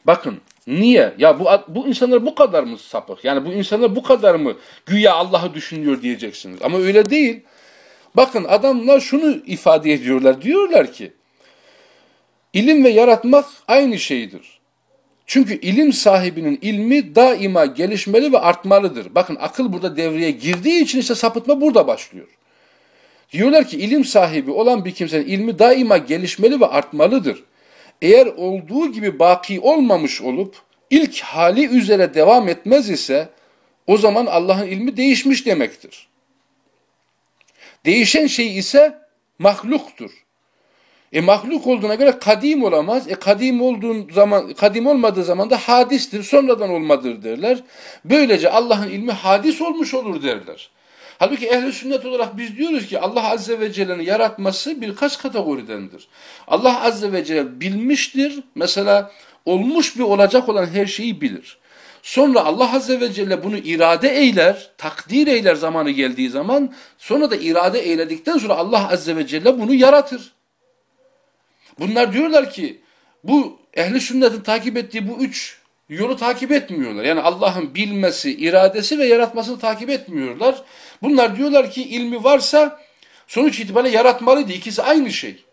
Bakın niye? Ya bu, bu insanlar bu kadar mı sapık? Yani bu insanlar bu kadar mı güya Allah'ı düşünüyor diyeceksiniz. Ama öyle değil. Bakın adamlar şunu ifade ediyorlar. Diyorlar ki ilim ve yaratmak aynı şeydir. Çünkü ilim sahibinin ilmi daima gelişmeli ve artmalıdır. Bakın akıl burada devreye girdiği için işte sapıtma burada başlıyor. Diyorlar ki ilim sahibi olan bir kimsenin ilmi daima gelişmeli ve artmalıdır. Eğer olduğu gibi baki olmamış olup ilk hali üzere devam etmez ise o zaman Allah'ın ilmi değişmiş demektir. Değişen şey ise mahluktur. E mahluk olduğuna göre kadim olamaz. E kadim olduğun zaman kadim olmadığı zaman da hadistir, sonradan olmadır derler. Böylece Allah'ın ilmi hadis olmuş olur derler. Halbuki ehli sünnet olarak biz diyoruz ki Allah azze ve celle'nin yaratması birkaç kategoridendir. Allah azze ve celle bilmiştir. Mesela olmuş bir olacak olan her şeyi bilir. Sonra Allah Azze ve Celle bunu irade eyler, takdir eyler zamanı geldiği zaman. Sonra da irade eyledikten sonra Allah Azze ve Celle bunu yaratır. Bunlar diyorlar ki bu ehli sünnetin takip ettiği bu üç yolu takip etmiyorlar. Yani Allah'ın bilmesi, iradesi ve yaratmasını takip etmiyorlar. Bunlar diyorlar ki ilmi varsa sonuç itibariyle yaratmalıydı. İkisi aynı şey.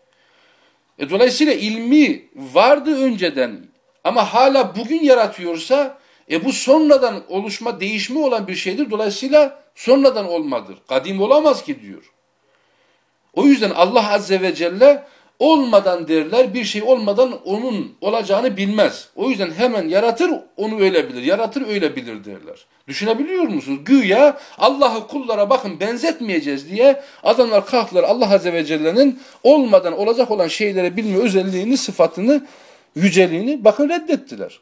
E dolayısıyla ilmi vardı önceden ama hala bugün yaratıyorsa e bu sonradan oluşma, değişme olan bir şeydir. Dolayısıyla sonradan olmadır. Kadim olamaz ki diyor. O yüzden Allah Azze ve Celle olmadan derler bir şey olmadan onun olacağını bilmez. O yüzden hemen yaratır onu öyle bilir. Yaratır öyle bilir derler. Düşünebiliyor musunuz? Güya Allah'ı kullara bakın benzetmeyeceğiz diye adamlar kalktılar Allah Azze ve Celle'nin olmadan olacak olan şeylere bilme özelliğini, sıfatını, yüceliğini bakın reddettiler.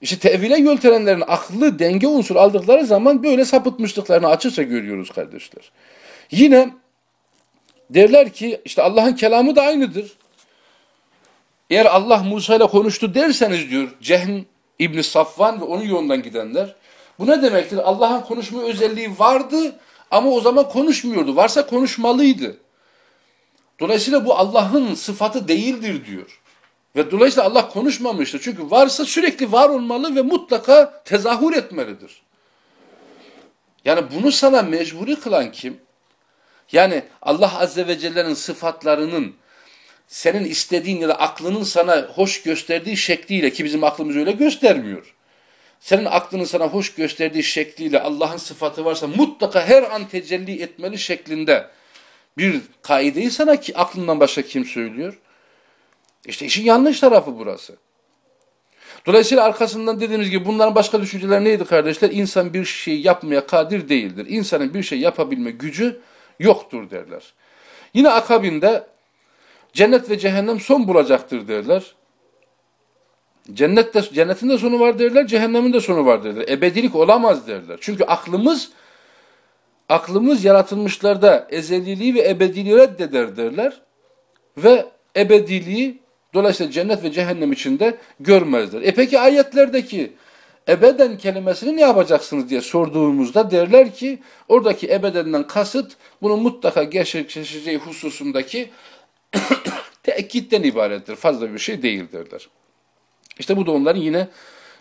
İşte tevile yöntelenlerin aklı denge unsur aldıkları zaman böyle sapıtmışlıklarını açıkça görüyoruz kardeşler. Yine derler ki işte Allah'ın kelamı da aynıdır. Eğer Allah Musa ile konuştu derseniz diyor Cehm İbni Safvan ve onun yolundan gidenler. Bu ne demektir? Allah'ın konuşma özelliği vardı ama o zaman konuşmuyordu. Varsa konuşmalıydı. Dolayısıyla bu Allah'ın sıfatı değildir diyor. Ve dolayısıyla Allah konuşmamıştır. Çünkü varsa sürekli var olmalı ve mutlaka tezahür etmelidir. Yani bunu sana mecburi kılan kim? Yani Allah Azze ve Celle'nin sıfatlarının senin istediğin ya da aklının sana hoş gösterdiği şekliyle ki bizim aklımız öyle göstermiyor. Senin aklının sana hoş gösterdiği şekliyle Allah'ın sıfatı varsa mutlaka her an tecelli etmeli şeklinde bir kaideyi sana ki aklından başka kim söylüyor? İşte işin yanlış tarafı burası. Dolayısıyla arkasından dediğimiz gibi bunların başka düşünceler neydi kardeşler? İnsan bir şey yapmaya kadir değildir. İnsanın bir şey yapabilme gücü yoktur derler. Yine akabinde cennet ve cehennem son bulacaktır derler. Cennet de, cennetin de sonu var derler, cehennemin de sonu var derler. Ebedilik olamaz derler. Çünkü aklımız aklımız yaratılmışlarda ezeliliği ve ebediliği reddeder derler. Ve ebediliği dolayısıyla cennet ve cehennem içinde görmezler. E peki ayetlerdeki ebeden kelimesini ne yapacaksınız diye sorduğumuzda derler ki oradaki ebedenden kasıt bunun mutlaka gerçekleşeceği hususundaki <coughs> tekitten ibarettir. Fazla bir şey değildirler. İşte bu da onların yine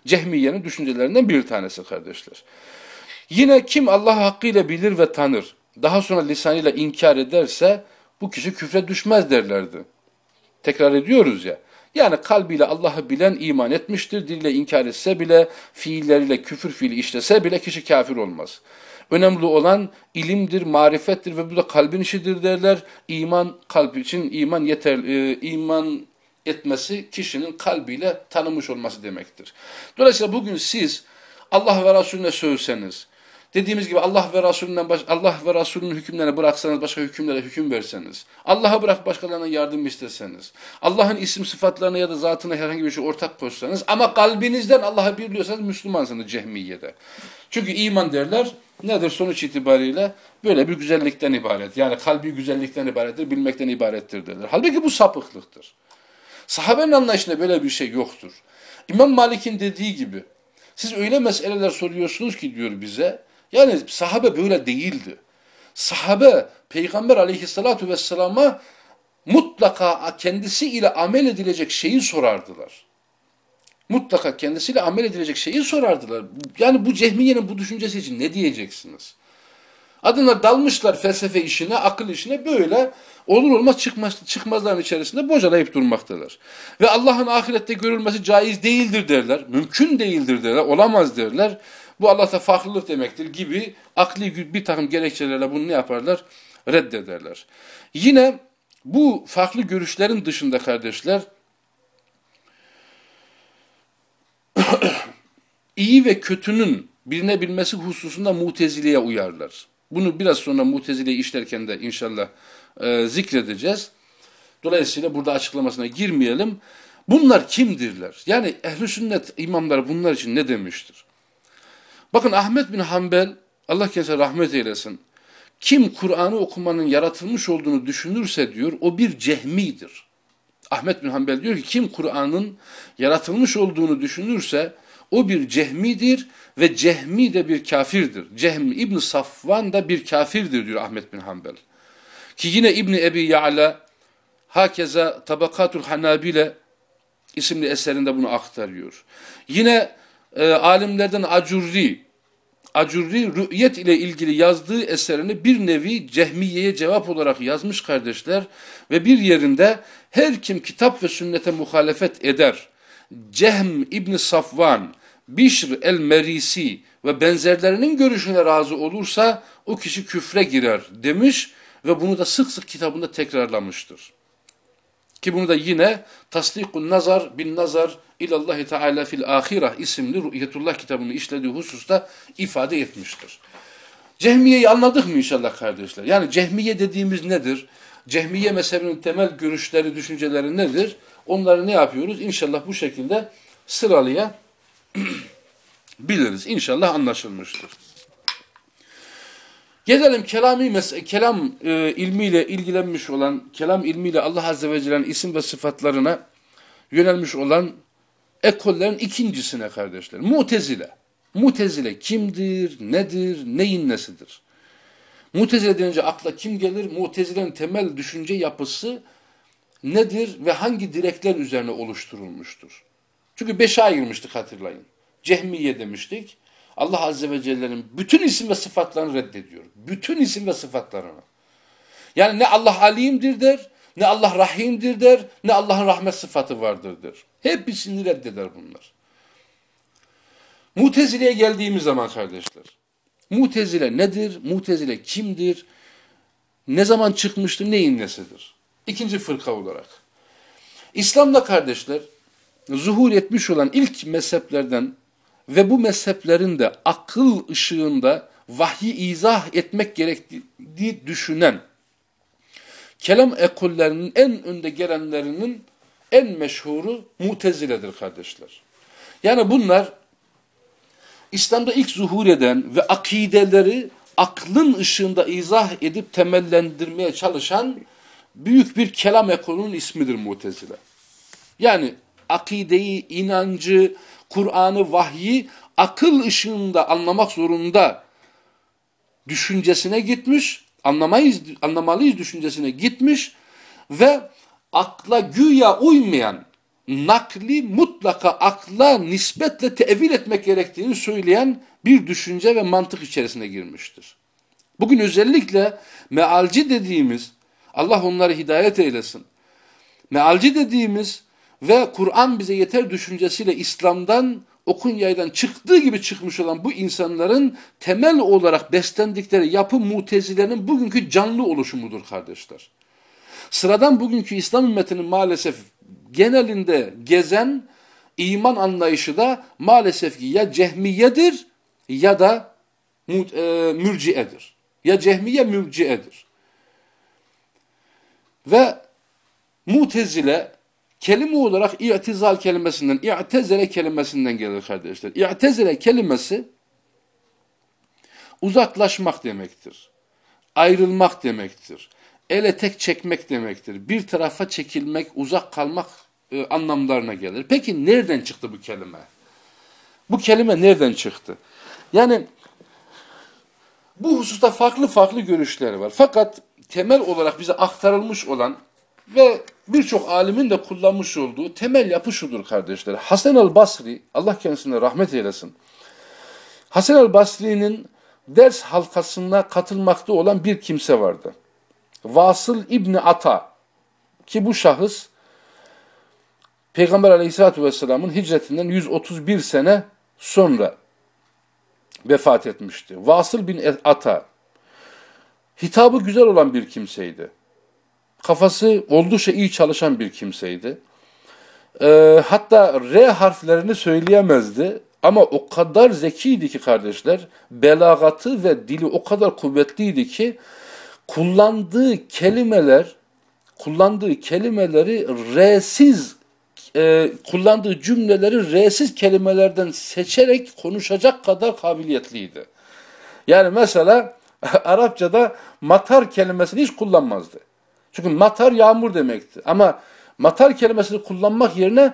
Cehmiye'nin düşüncelerinden bir tanesi kardeşler. Yine kim Allah hakkıyla bilir ve tanır, daha sonra lisanıyla inkar ederse bu kişi küfre düşmez derlerdi. Tekrar ediyoruz ya. Yani kalbiyle Allah'ı bilen iman etmiştir, diliyle inkar etse bile, fiilleriyle küfür fiili işlese bile kişi kafir olmaz. Önemli olan ilimdir, marifettir ve bu da kalbin işidir derler. İman kalp için iman yeter, e, iman etmesi kişinin kalbiyle tanımış olması demektir. Dolayısıyla bugün siz Allah ve Resulüne sövseniz, dediğimiz gibi Allah ve Resulünden Allah ve Resulünün hükümlerine bıraksanız başka hükümlere hüküm verseniz, Allah'a bırak başkalarına yardım isteseniz, Allah'ın isim sıfatlarına ya da zatına herhangi bir şey ortak koşsanız ama kalbinizden Allah'a birliyorsanız Müslümansınız cehmiyede. Çünkü iman derler nedir sonuç itibariyle böyle bir güzellikten ibaret. Yani kalbi güzellikten ibarettir, bilmekten ibarettir derler. Halbuki bu sapıklıktır. Sahabenin anlayışında böyle bir şey yoktur. İmam Malik'in dediği gibi siz öyle meseleler soruyorsunuz ki diyor bize yani sahabe böyle değildi. Sahabe Peygamber aleyhissalatu vesselama mutlaka kendisi ile amel edilecek şeyi sorardılar. Mutlaka kendisiyle amel edilecek şeyi sorardılar. Yani bu cehmiyenin bu düşüncesi için ne diyeceksiniz? Adına dalmışlar felsefe işine, akıl işine böyle olur olmaz çıkmaz, çıkmazların içerisinde bocalayıp durmaktalar. Ve Allah'ın ahirette görülmesi caiz değildir derler. Mümkün değildir derler. Olamaz derler. Bu Allah'ta farklılık demektir gibi akli bir takım gerekçelerle bunu ne yaparlar? Reddederler. Yine bu farklı görüşlerin dışında kardeşler <clears throat> iyi ve kötünün bilinebilmesi hususunda mutezileye uyarlar. Bunu biraz sonra mutezileyi işlerken de inşallah e, zikredeceğiz. Dolayısıyla burada açıklamasına girmeyelim. Bunlar kimdirler? Yani ehl sünnet imamları bunlar için ne demiştir? Bakın Ahmet bin Hanbel, Allah kendisine rahmet eylesin. Kim Kur'an'ı okumanın yaratılmış olduğunu düşünürse diyor, o bir cehmidir. Ahmet bin Hanbel diyor ki kim Kur'an'ın yaratılmış olduğunu düşünürse o bir cehmidir ve cehmi de bir kafirdir. Cehm İbn Safvan da bir kafirdir diyor Ahmet bin Hanbel. Ki yine İbni Ebi Ya'la hakeza Tabakatul Hanabile isimli eserinde bunu aktarıyor. Yine e, alimlerden Acurri, Acurri rü'yet ile ilgili yazdığı eserini bir nevi cehmiyeye cevap olarak yazmış kardeşler ve bir yerinde her kim kitap ve sünnete muhalefet eder, Cehm İbni Safvan, Bişr el-Merisi ve benzerlerinin görüşüne razı olursa o kişi küfre girer demiş ve bunu da sık sık kitabında tekrarlamıştır. Ki bunu da yine Tasdikun Nazar bin Nazar ilallahi Teala fil ahireh isimli Ruhiyetullah kitabını işlediği hususta ifade etmiştir. Cehmiye'yi anladık mı inşallah kardeşler? Yani cehmiye dediğimiz nedir? Cehmiye mezhebinin temel görüşleri, düşünceleri nedir? Onları ne yapıyoruz? İnşallah bu şekilde sıralaya <clears throat> biliriz. İnşallah anlaşılmıştır. Gelelim kelami kelam e, ilmiyle ilgilenmiş olan, kelam ilmiyle Allah Azze ve Celle'nin isim ve sıfatlarına yönelmiş olan ekollerin ikincisine kardeşler. Mutezile. Mutezile kimdir, nedir, neyin nesidir? Mutezile denince akla kim gelir? Mutezile'nin temel düşünce yapısı nedir ve hangi direkler üzerine oluşturulmuştur? Çünkü beşe ayırmıştık hatırlayın. Cehmiye demiştik. Allah Azze ve Celle'nin bütün isim ve sıfatlarını reddediyor. Bütün isim ve sıfatlarını. Yani ne Allah alimdir der, ne Allah rahimdir der, ne Allah'ın rahmet sıfatı vardır der. Hepsini reddeder bunlar. Mutezile'ye geldiğimiz zaman kardeşler. Mutezile nedir? Mutezile kimdir? Ne zaman çıkmıştır? Neyin nesidir? İkinci fırka olarak. İslam'da kardeşler zuhur etmiş olan ilk mezheplerden ve bu mezheplerin de akıl ışığında vahyi izah etmek gerektiği düşünen kelam ekollerinin en önde gelenlerinin en meşhuru muteziledir kardeşler. Yani bunlar İslam'da ilk zuhur eden ve akideleri aklın ışığında izah edip temellendirmeye çalışan büyük bir kelam ekolunun ismidir mutezile. Yani akideyi, inancı, Kur'an'ı, vahyi akıl ışığında anlamak zorunda düşüncesine gitmiş, anlamayız, anlamalıyız düşüncesine gitmiş ve akla güya uymayan nakli mutlaka akla nispetle tevil etmek gerektiğini söyleyen bir düşünce ve mantık içerisine girmiştir. Bugün özellikle mealci dediğimiz, Allah onları hidayet eylesin, mealci dediğimiz ve Kur'an bize yeter düşüncesiyle İslam'dan okun yaydan çıktığı gibi çıkmış olan bu insanların temel olarak beslendikleri yapı mutezilerin bugünkü canlı oluşumudur kardeşler. Sıradan bugünkü İslam ümmetinin maalesef genelinde gezen iman anlayışı da maalesef ki ya cehmiyedir ya da e, mürciyedir. Ya cehmiye mürciyedir. Ve mutezile kelime olarak i'tizal kelimesinden, i'tezele kelimesinden gelir kardeşler. İ'tezele kelimesi uzaklaşmak demektir. Ayrılmak demektir ele tek çekmek demektir. Bir tarafa çekilmek, uzak kalmak e, anlamlarına gelir. Peki nereden çıktı bu kelime? Bu kelime nereden çıktı? Yani bu hususta farklı farklı görüşler var. Fakat temel olarak bize aktarılmış olan ve birçok alimin de kullanmış olduğu temel yapı şudur kardeşler. Hasan el Basri, Allah kendisine rahmet eylesin. Hasan el Basri'nin ders halkasına katılmakta olan bir kimse vardı. Vasıl İbni Ata ki bu şahıs Peygamber Aleyhisselatü vesselamın hicretinden 131 sene sonra vefat etmişti. Vasıl bin Ata hitabı güzel olan bir kimseydi. Kafası oldukça iyi çalışan bir kimseydi. Ee, hatta R harflerini söyleyemezdi. Ama o kadar zekiydi ki kardeşler, belagatı ve dili o kadar kuvvetliydi ki kullandığı kelimeler kullandığı kelimeleri R'siz e, kullandığı cümleleri R'siz kelimelerden seçerek konuşacak kadar kabiliyetliydi. Yani mesela <laughs> Arapçada matar kelimesini hiç kullanmazdı. Çünkü matar yağmur demekti. Ama matar kelimesini kullanmak yerine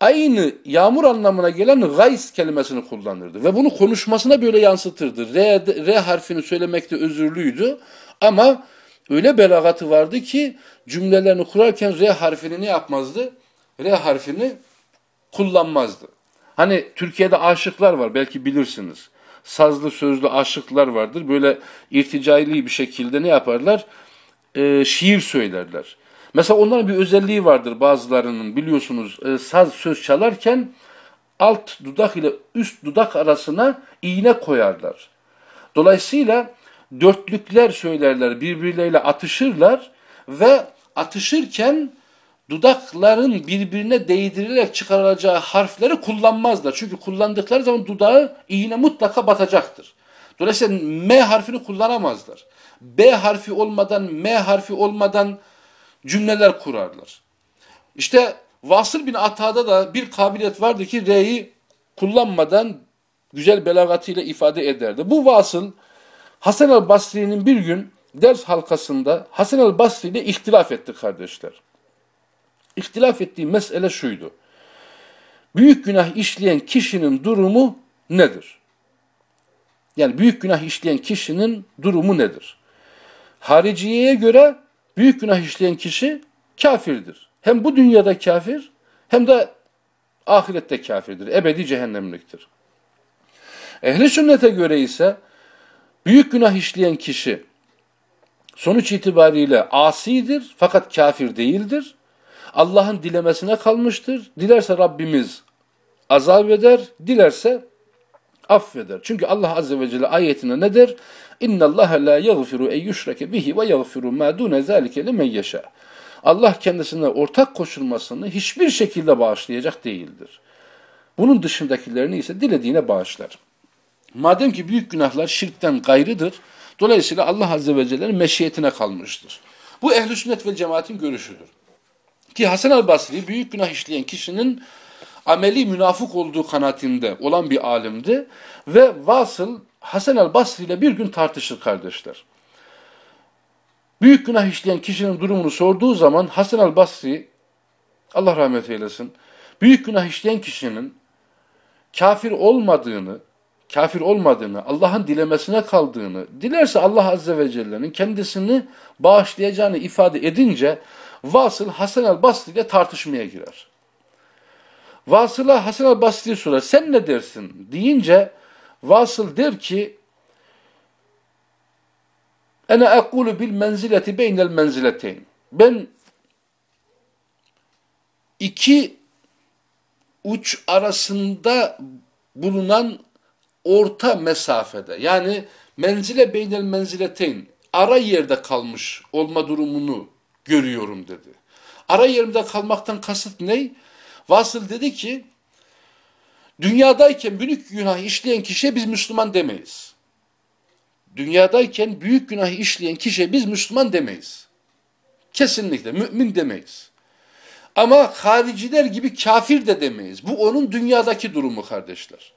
aynı yağmur anlamına gelen gays kelimesini kullanırdı. Ve bunu konuşmasına böyle yansıtırdı. R, R harfini söylemekte özürlüydü. Ama öyle belagatı vardı ki cümlelerini kurarken R harfini ne yapmazdı? R harfini kullanmazdı. Hani Türkiye'de aşıklar var belki bilirsiniz. Sazlı sözlü aşıklar vardır. Böyle irticaili bir şekilde ne yaparlar? Ee, şiir söylerler. Mesela onların bir özelliği vardır bazılarının biliyorsunuz e, saz söz çalarken alt dudak ile üst dudak arasına iğne koyarlar. Dolayısıyla dörtlükler söylerler, birbirleriyle atışırlar ve atışırken dudakların birbirine değdirilerek çıkarılacağı harfleri kullanmazlar. Çünkü kullandıkları zaman dudağı iğne mutlaka batacaktır. Dolayısıyla M harfini kullanamazlar. B harfi olmadan, M harfi olmadan cümleler kurarlar. İşte Vasıl bin Ata'da da bir kabiliyet vardı ki R'yi kullanmadan güzel belagatıyla ifade ederdi. Bu Vasıl Hasan el Basri'nin bir gün ders halkasında Hasan el Basri ile ihtilaf etti kardeşler. İhtilaf ettiği mesele şuydu. Büyük günah işleyen kişinin durumu nedir? Yani büyük günah işleyen kişinin durumu nedir? Hariciyeye göre büyük günah işleyen kişi kafirdir. Hem bu dünyada kafir hem de ahirette kafirdir. Ebedi cehennemliktir. Ehli sünnete göre ise Büyük günah işleyen kişi sonuç itibariyle asidir fakat kafir değildir. Allah'ın dilemesine kalmıştır. Dilerse Rabbimiz azap eder, dilerse affeder. Çünkü Allah Azze ve Celle ayetine ne der? اِنَّ اللّٰهَ لَا يَغْفِرُ اَنْ يُشْرَكَ بِهِ وَيَغْفِرُ مَا دُونَ ذَٰلِكَ لِمَنْ يَشَاءُ Allah kendisine ortak koşulmasını hiçbir şekilde bağışlayacak değildir. Bunun dışındakilerini ise dilediğine bağışlar. Madem ki büyük günahlar şirkten gayrıdır, dolayısıyla Allah Azze ve Celle'nin meşiyetine kalmıştır. Bu ehl sünnet ve cemaatin görüşüdür. Ki Hasan el-Basri büyük günah işleyen kişinin ameli münafık olduğu kanaatinde olan bir alimdi. Ve vasıl Hasan el-Basri ile bir gün tartışır kardeşler. Büyük günah işleyen kişinin durumunu sorduğu zaman Hasan el-Basri, Allah rahmet eylesin, büyük günah işleyen kişinin kafir olmadığını, kafir olmadığını, Allah'ın dilemesine kaldığını, dilerse Allah Azze ve Celle'nin kendisini bağışlayacağını ifade edince Vasıl Hasan el-Basri ile tartışmaya girer. Vasıl'a Hasan el-Basri sorar, sen ne dersin deyince Vasıl der ki, Ene ekulu bil menzileti beynel menzileteyn. Ben iki uç arasında bulunan orta mesafede yani menzile beynel menzileteyn ara yerde kalmış olma durumunu görüyorum dedi. Ara yerimde kalmaktan kasıt ne? Vasıl dedi ki dünyadayken büyük günah işleyen kişiye biz Müslüman demeyiz. Dünyadayken büyük günah işleyen kişiye biz Müslüman demeyiz. Kesinlikle mümin demeyiz. Ama hariciler gibi kafir de demeyiz. Bu onun dünyadaki durumu kardeşler.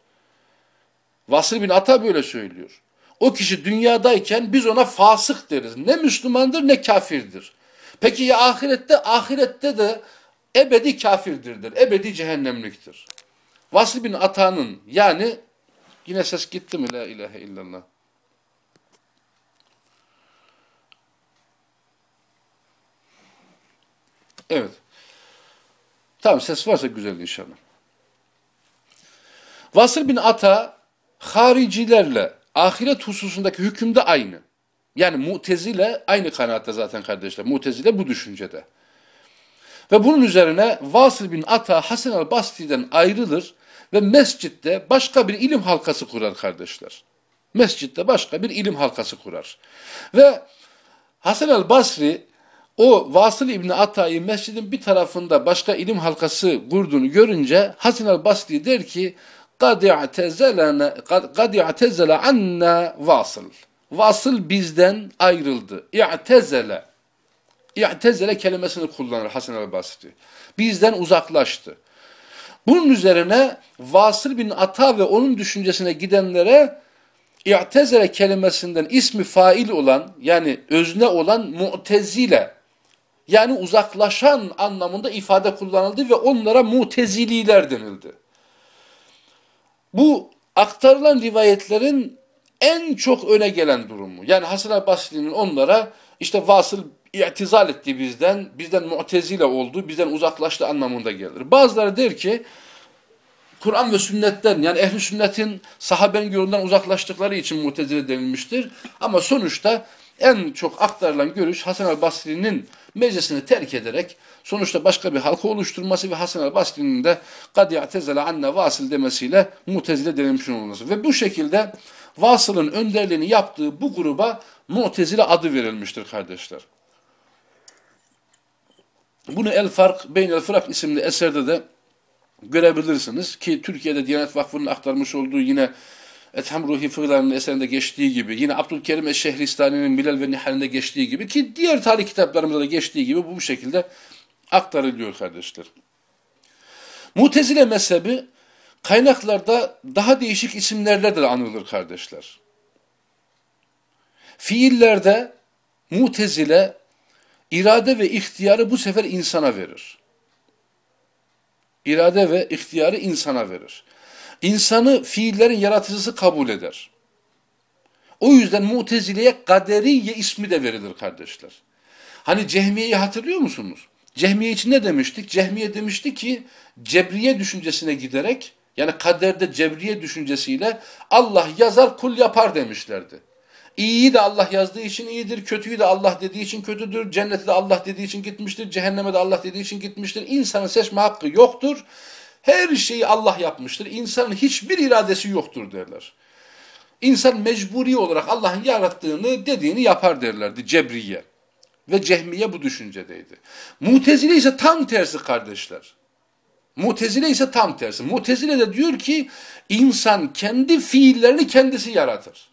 Vasıl bin Ata böyle söylüyor. O kişi dünyadayken biz ona fasık deriz. Ne Müslümandır ne kafirdir. Peki ya ahirette? Ahirette de ebedi kafirdirdir. Ebedi cehennemliktir. Vasıl bin Ata'nın yani yine ses gitti mi la ilahe illallah. Evet. Tamam ses varsa güzel inşallah. Vasıl bin Ata haricilerle ahiret hususundaki hükümde aynı. Yani mutezile aynı kanaatte zaten kardeşler. Mutezile bu düşüncede. Ve bunun üzerine Vasıl bin Ata Hasan el-Basri'den ayrılır ve mescitte başka bir ilim halkası kurar kardeşler. Mescitte başka bir ilim halkası kurar. Ve Hasan el-Basri o Vasıl İbni Ata'yı mescidin bir tarafında başka ilim halkası kurduğunu görünce Hasan el-Basri der ki قَدْ اَعْتَزَلَ عَنَّا Vasıl. Vasıl bizden ayrıldı. İ'tezele. İ'tezele kelimesini kullanır Hasan el-Basri. Bizden uzaklaştı. Bunun üzerine Vasıl bin Ata ve onun düşüncesine gidenlere İ'tezele kelimesinden ismi fail olan yani özne olan mu'tezile yani uzaklaşan anlamında ifade kullanıldı ve onlara mutezililer denildi. Bu aktarılan rivayetlerin en çok öne gelen durumu. Yani Hasan el-Basri'nin onlara işte vasıl itizal etti bizden, bizden mu'tezile oldu, bizden uzaklaştı anlamında gelir. Bazıları der ki, Kur'an ve sünnetten yani ehli sünnetin sahabenin yolundan uzaklaştıkları için mutezile denilmiştir. Ama sonuçta en çok aktarılan görüş Hasan el-Basri'nin meclisini terk ederek sonuçta başka bir halka oluşturması ve Hasan el-Basri'nin de kadya tezele anne vasıl demesiyle mutezile denilmiş olması. Ve bu şekilde vasılın önderliğini yaptığı bu gruba mutezile adı verilmiştir kardeşler. Bunu El Fark Beyn El Fırak isimli eserde de görebilirsiniz ki Türkiye'de Diyanet Vakfı'nın aktarmış olduğu yine Ethem Ruhi Fıgılar'ın eserinde geçtiği gibi, yine Abdülkerim Eşşehristani'nin Milal ve Nihal'inde geçtiği gibi ki diğer tarih kitaplarımızda da geçtiği gibi bu şekilde aktarılıyor kardeşler. Mutezile mezhebi kaynaklarda daha değişik isimlerle de anılır kardeşler. Fiillerde mutezile irade ve ihtiyarı bu sefer insana verir. İrade ve ihtiyarı insana verir. İnsanı fiillerin yaratıcısı kabul eder. O yüzden mutezileye kaderiye ismi de verilir kardeşler. Hani Cehmiye'yi hatırlıyor musunuz? Cehmiye için ne demiştik? Cehmiye demişti ki cebriye düşüncesine giderek yani kaderde cebriye düşüncesiyle Allah yazar kul yapar demişlerdi. İyiyi de Allah yazdığı için iyidir, kötüyü de Allah dediği için kötüdür, cenneti de Allah dediği için gitmiştir, cehenneme de Allah dediği için gitmiştir. İnsanın seçme hakkı yoktur. Her şeyi Allah yapmıştır. İnsanın hiçbir iradesi yoktur derler. İnsan mecburi olarak Allah'ın yarattığını dediğini yapar derlerdi Cebriye. Ve Cehmiye bu düşüncedeydi. Mutezile ise tam tersi kardeşler. Mutezile ise tam tersi. Mutezile de diyor ki insan kendi fiillerini kendisi yaratır.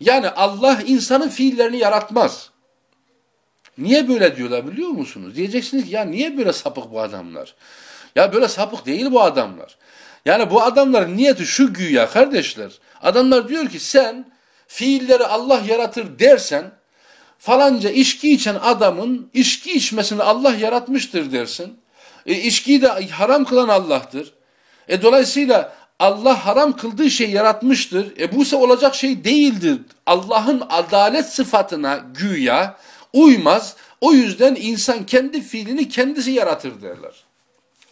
Yani Allah insanın fiillerini yaratmaz. Niye böyle diyorlar biliyor musunuz? Diyeceksiniz ki ya niye böyle sapık bu adamlar? Ya böyle sapık değil bu adamlar. Yani bu adamların niyeti şu güya kardeşler. Adamlar diyor ki sen fiilleri Allah yaratır dersen falanca içki içen adamın içki içmesini Allah yaratmıştır dersin. E, içkiyi de haram kılan Allah'tır. E, dolayısıyla Allah haram kıldığı şey yaratmıştır. E bu ise olacak şey değildir. Allah'ın adalet sıfatına güya uymaz. O yüzden insan kendi fiilini kendisi yaratır derler.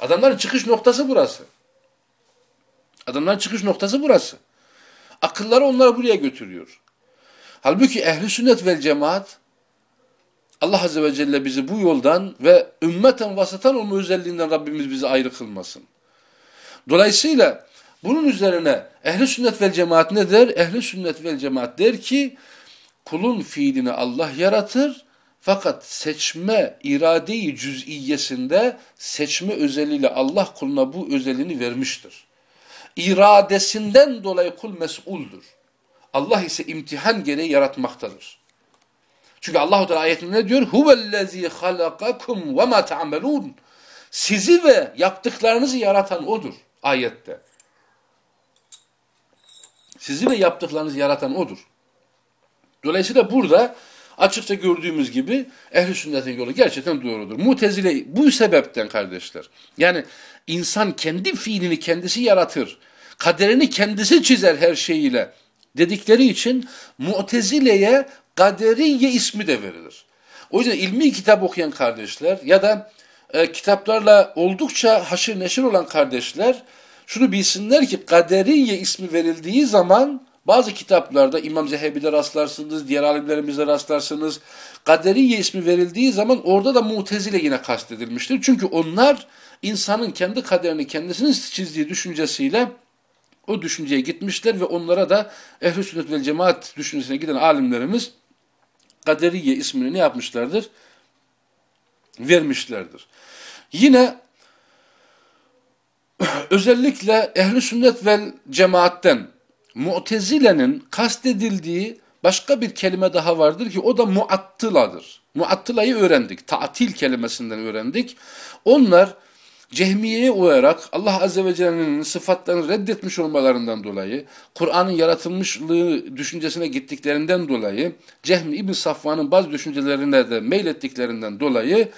Adamların çıkış noktası burası. Adamların çıkış noktası burası. Akılları onları buraya götürüyor. Halbuki ehli sünnet vel cemaat Allah Azze ve Celle bizi bu yoldan ve ümmeten vasatan olma özelliğinden Rabbimiz bizi ayrı kılmasın. Dolayısıyla bunun üzerine ehli sünnet vel cemaat ne der? Ehli sünnet vel cemaat der ki kulun fiilini Allah yaratır fakat seçme iradeyi cüz'iyesinde seçme özelliğiyle Allah kuluna bu özelliğini vermiştir. İradesinden dolayı kul mes'uldur. Allah ise imtihan gereği yaratmaktadır. Çünkü Allah-u Teala ayetinde ne diyor? Huvellezî halakakum ve mâ te'amelûn. Sizi ve yaptıklarınızı yaratan O'dur ayette. Sizi ve yaptıklarınızı yaratan O'dur. Dolayısıyla burada açıkça gördüğümüz gibi ehl sünnetin yolu gerçekten doğrudur. Mutezile bu sebepten kardeşler. Yani insan kendi fiilini kendisi yaratır. Kaderini kendisi çizer her şeyiyle dedikleri için Mu'tezile'ye Kaderiye ismi de verilir. O yüzden ilmi kitap okuyan kardeşler ya da e, kitaplarla oldukça haşır neşir olan kardeşler şunu bilsinler ki Kaderiye ismi verildiği zaman bazı kitaplarda İmam Zehebi'de rastlarsınız, diğer alimlerimizde rastlarsınız. Kaderiye ismi verildiği zaman orada da mutezile yine kastedilmiştir. Çünkü onlar insanın kendi kaderini kendisinin çizdiği düşüncesiyle o düşünceye gitmişler ve onlara da ehl-i sünnet ve cemaat düşüncesine giden alimlerimiz Kaderiye ismini ne yapmışlardır? Vermişlerdir. Yine <coughs> özellikle ehli sünnet vel cemaatten Mu'tezile'nin kastedildiği başka bir kelime daha vardır ki o da muattıladır. Muattıla'yı öğrendik. Tatil kelimesinden öğrendik. Onlar Cehmiye'ye uyarak Allah Azze ve Celle'nin sıfatlarını reddetmiş olmalarından dolayı, Kur'an'ın yaratılmışlığı düşüncesine gittiklerinden dolayı, Cehmi İbn Safvan'ın bazı düşüncelerine de meylettiklerinden dolayı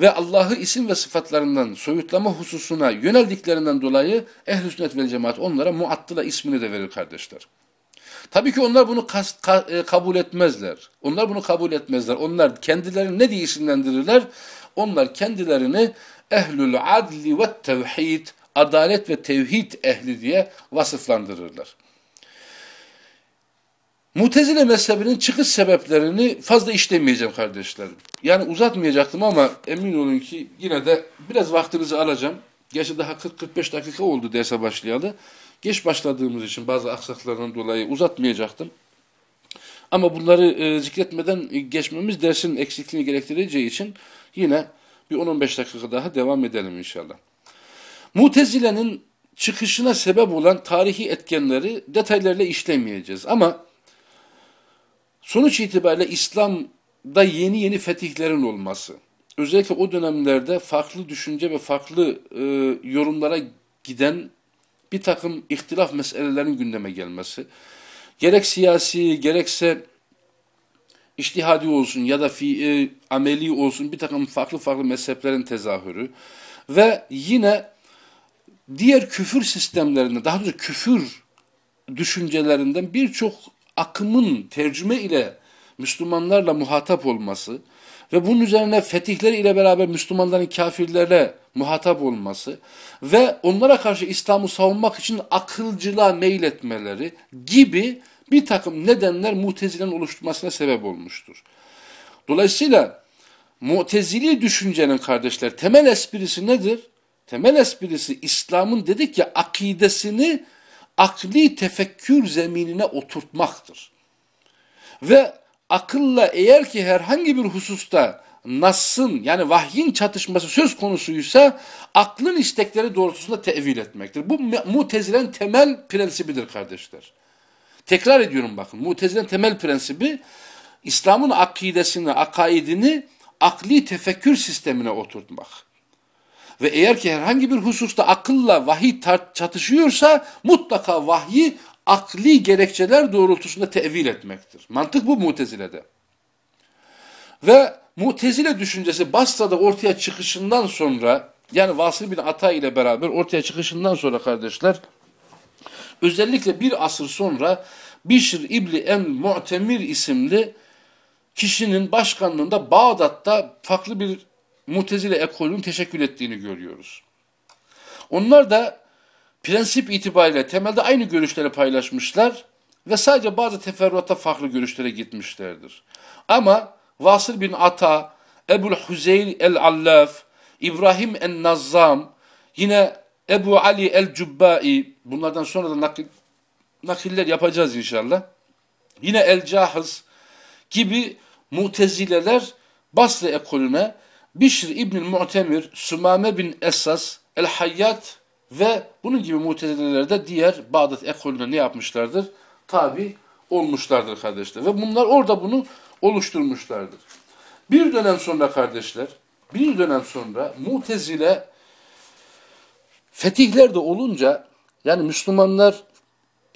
ve Allah'ı isim ve sıfatlarından soyutlama hususuna yöneldiklerinden dolayı ehl-i sünnet vel cemaat onlara muattıla ismini de verir kardeşler. Tabii ki onlar bunu kas, ka, e, kabul etmezler. Onlar bunu kabul etmezler. Onlar kendilerini ne diye isimlendirirler? Onlar kendilerini ehlül adli ve tevhid, adalet ve tevhid ehli diye vasıflandırırlar. Mutezile mezhebinin çıkış sebeplerini fazla işlemeyeceğim kardeşlerim. Yani uzatmayacaktım ama emin olun ki yine de biraz vaktinizi alacağım. Gerçi daha 40-45 dakika oldu derse başlayalı. Geç başladığımız için bazı aksaklardan dolayı uzatmayacaktım. Ama bunları e, zikretmeden geçmemiz dersin eksikliğini gerektireceği için yine bir 10-15 dakika daha devam edelim inşallah. Mutezile'nin çıkışına sebep olan tarihi etkenleri detaylarla işlemeyeceğiz. Ama sonuç itibariyle İslam'da yeni yeni fetihlerin olması, özellikle o dönemlerde farklı düşünce ve farklı e, yorumlara giden bir takım ihtilaf meselelerin gündeme gelmesi, gerek siyasi gerekse iştihadi olsun ya da fi, e, ameli olsun bir takım farklı farklı mezheplerin tezahürü ve yine diğer küfür sistemlerinde daha doğrusu küfür düşüncelerinden birçok akımın tercüme ile Müslümanlarla muhatap olması ve bunun üzerine fetihler ile beraber Müslümanların kafirlerle muhatap olması ve onlara karşı İslam'ı savunmak için akılcılığa meyletmeleri gibi bir takım nedenler mutezilenin oluşturmasına sebep olmuştur. Dolayısıyla mutezili düşüncenin kardeşler temel esprisi nedir? Temel esprisi İslam'ın dedik ya akidesini akli tefekkür zeminine oturtmaktır. Ve akılla eğer ki herhangi bir hususta Nas'ın yani vahyin çatışması söz konusuysa aklın istekleri doğrultusunda tevil etmektir. Bu mutezilen temel prensibidir kardeşler. Tekrar ediyorum bakın. Mutezile'nin temel prensibi İslam'ın akidesini, akaidini akli tefekkür sistemine oturtmak. Ve eğer ki herhangi bir hususta akılla vahiy çatışıyorsa mutlaka vahyi akli gerekçeler doğrultusunda tevil etmektir. Mantık bu mutezilede. Ve mutezile düşüncesi Basra'da ortaya çıkışından sonra yani Vasıl bin Ata ile beraber ortaya çıkışından sonra kardeşler özellikle bir asır sonra Bişr İbni en Mu'temir isimli kişinin başkanlığında Bağdat'ta farklı bir mutezile ekolünün teşekkül ettiğini görüyoruz. Onlar da prensip itibariyle temelde aynı görüşleri paylaşmışlar ve sadece bazı teferruata farklı görüşlere gitmişlerdir. Ama Vasıl bin Ata, Ebul Huzeyl el-Allaf, İbrahim el-Nazzam, yine Ebu Ali el-Cubbai, bunlardan sonra da nakil, nakiller yapacağız inşallah. Yine el-Cahiz gibi mutezileler Basra ekolüne Bişr İbnül Mu'temir, Sümame bin Esas, El-Hayyat ve bunun gibi mutezileler de diğer Bağdat ekolüne ne yapmışlardır? Tabi olmuşlardır kardeşler. Ve bunlar orada bunu oluşturmuşlardır. Bir dönem sonra kardeşler, bir dönem sonra mutezile fetihler de olunca yani Müslümanlar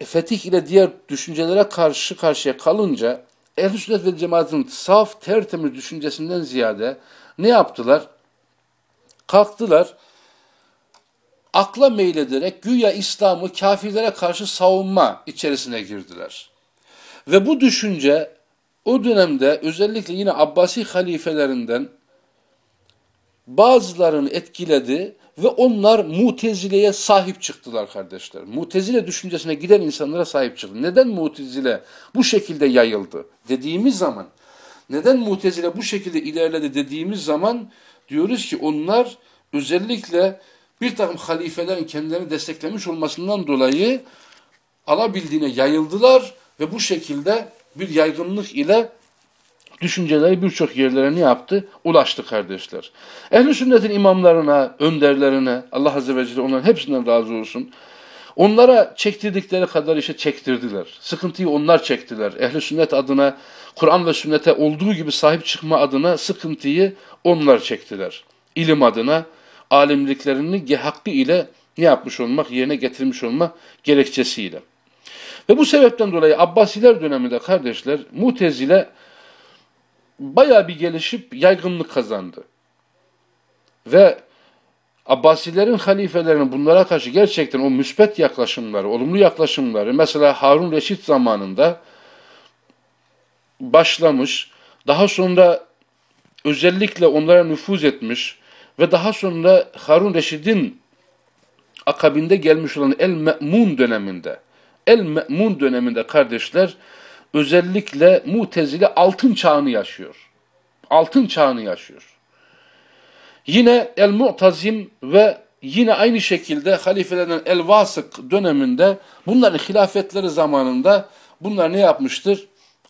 fetih ile diğer düşüncelere karşı karşıya kalınca Ehl-i Sünnet ve Cemaat'in saf tertemiz düşüncesinden ziyade ne yaptılar? Kalktılar, akla meylederek güya İslam'ı kafirlere karşı savunma içerisine girdiler. Ve bu düşünce o dönemde özellikle yine Abbasi halifelerinden bazılarını etkiledi ve onlar mutezileye sahip çıktılar kardeşler. Mutezile düşüncesine giden insanlara sahip çıktı. Neden mutezile bu şekilde yayıldı dediğimiz zaman, neden mutezile bu şekilde ilerledi dediğimiz zaman diyoruz ki onlar özellikle bir takım halifelerin kendilerini desteklemiş olmasından dolayı alabildiğine yayıldılar ve bu şekilde bir yaygınlık ile düşünceleri birçok yerlere ne yaptı? Ulaştı kardeşler. Ehl-i sünnetin imamlarına, önderlerine, Allah Azze ve Celle onların hepsinden razı olsun. Onlara çektirdikleri kadar işe çektirdiler. Sıkıntıyı onlar çektiler. Ehl-i sünnet adına, Kur'an ve sünnete olduğu gibi sahip çıkma adına sıkıntıyı onlar çektiler. İlim adına, alimliklerini hakkı ile ne yapmış olmak, yerine getirmiş olmak gerekçesiyle. Ve bu sebepten dolayı Abbasiler döneminde kardeşler Mutezile bayağı bir gelişip yaygınlık kazandı. Ve Abbasilerin halifelerinin bunlara karşı gerçekten o müspet yaklaşımları, olumlu yaklaşımları mesela Harun Reşit zamanında başlamış, daha sonra özellikle onlara nüfuz etmiş ve daha sonra Harun Reşid'in akabinde gelmiş olan El-Me'mun döneminde El-Me'mun döneminde kardeşler özellikle Mutezile altın çağını yaşıyor. Altın çağını yaşıyor. Yine El-Mu'tazim ve yine aynı şekilde halifelerden El-Vasık döneminde bunların hilafetleri zamanında bunlar ne yapmıştır?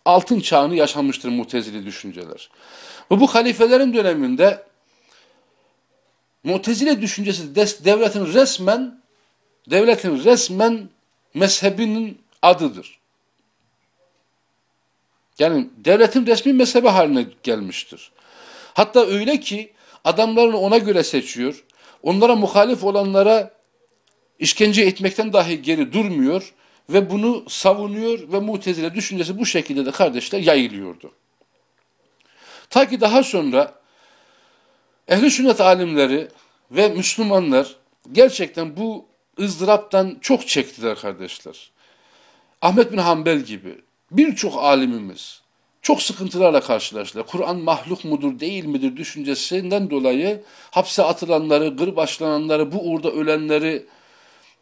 Altın çağını yaşamıştır Mutezili düşünceler. Ve bu halifelerin döneminde Mutezile düşüncesi devletin resmen devletin resmen mezhebinin adıdır. Yani devletin resmi mezhebi haline gelmiştir. Hatta öyle ki adamlarını ona göre seçiyor. Onlara muhalif olanlara işkence etmekten dahi geri durmuyor ve bunu savunuyor ve mutezile düşüncesi bu şekilde de kardeşler yayılıyordu. Ta ki daha sonra ehli sünnet alimleri ve Müslümanlar gerçekten bu ızdıraptan çok çektiler kardeşler. Ahmet bin Hanbel gibi birçok alimimiz çok sıkıntılarla karşılaştılar. Kur'an mahluk mudur değil midir düşüncesinden dolayı hapse atılanları, gırbaçlananları, bu uğurda ölenleri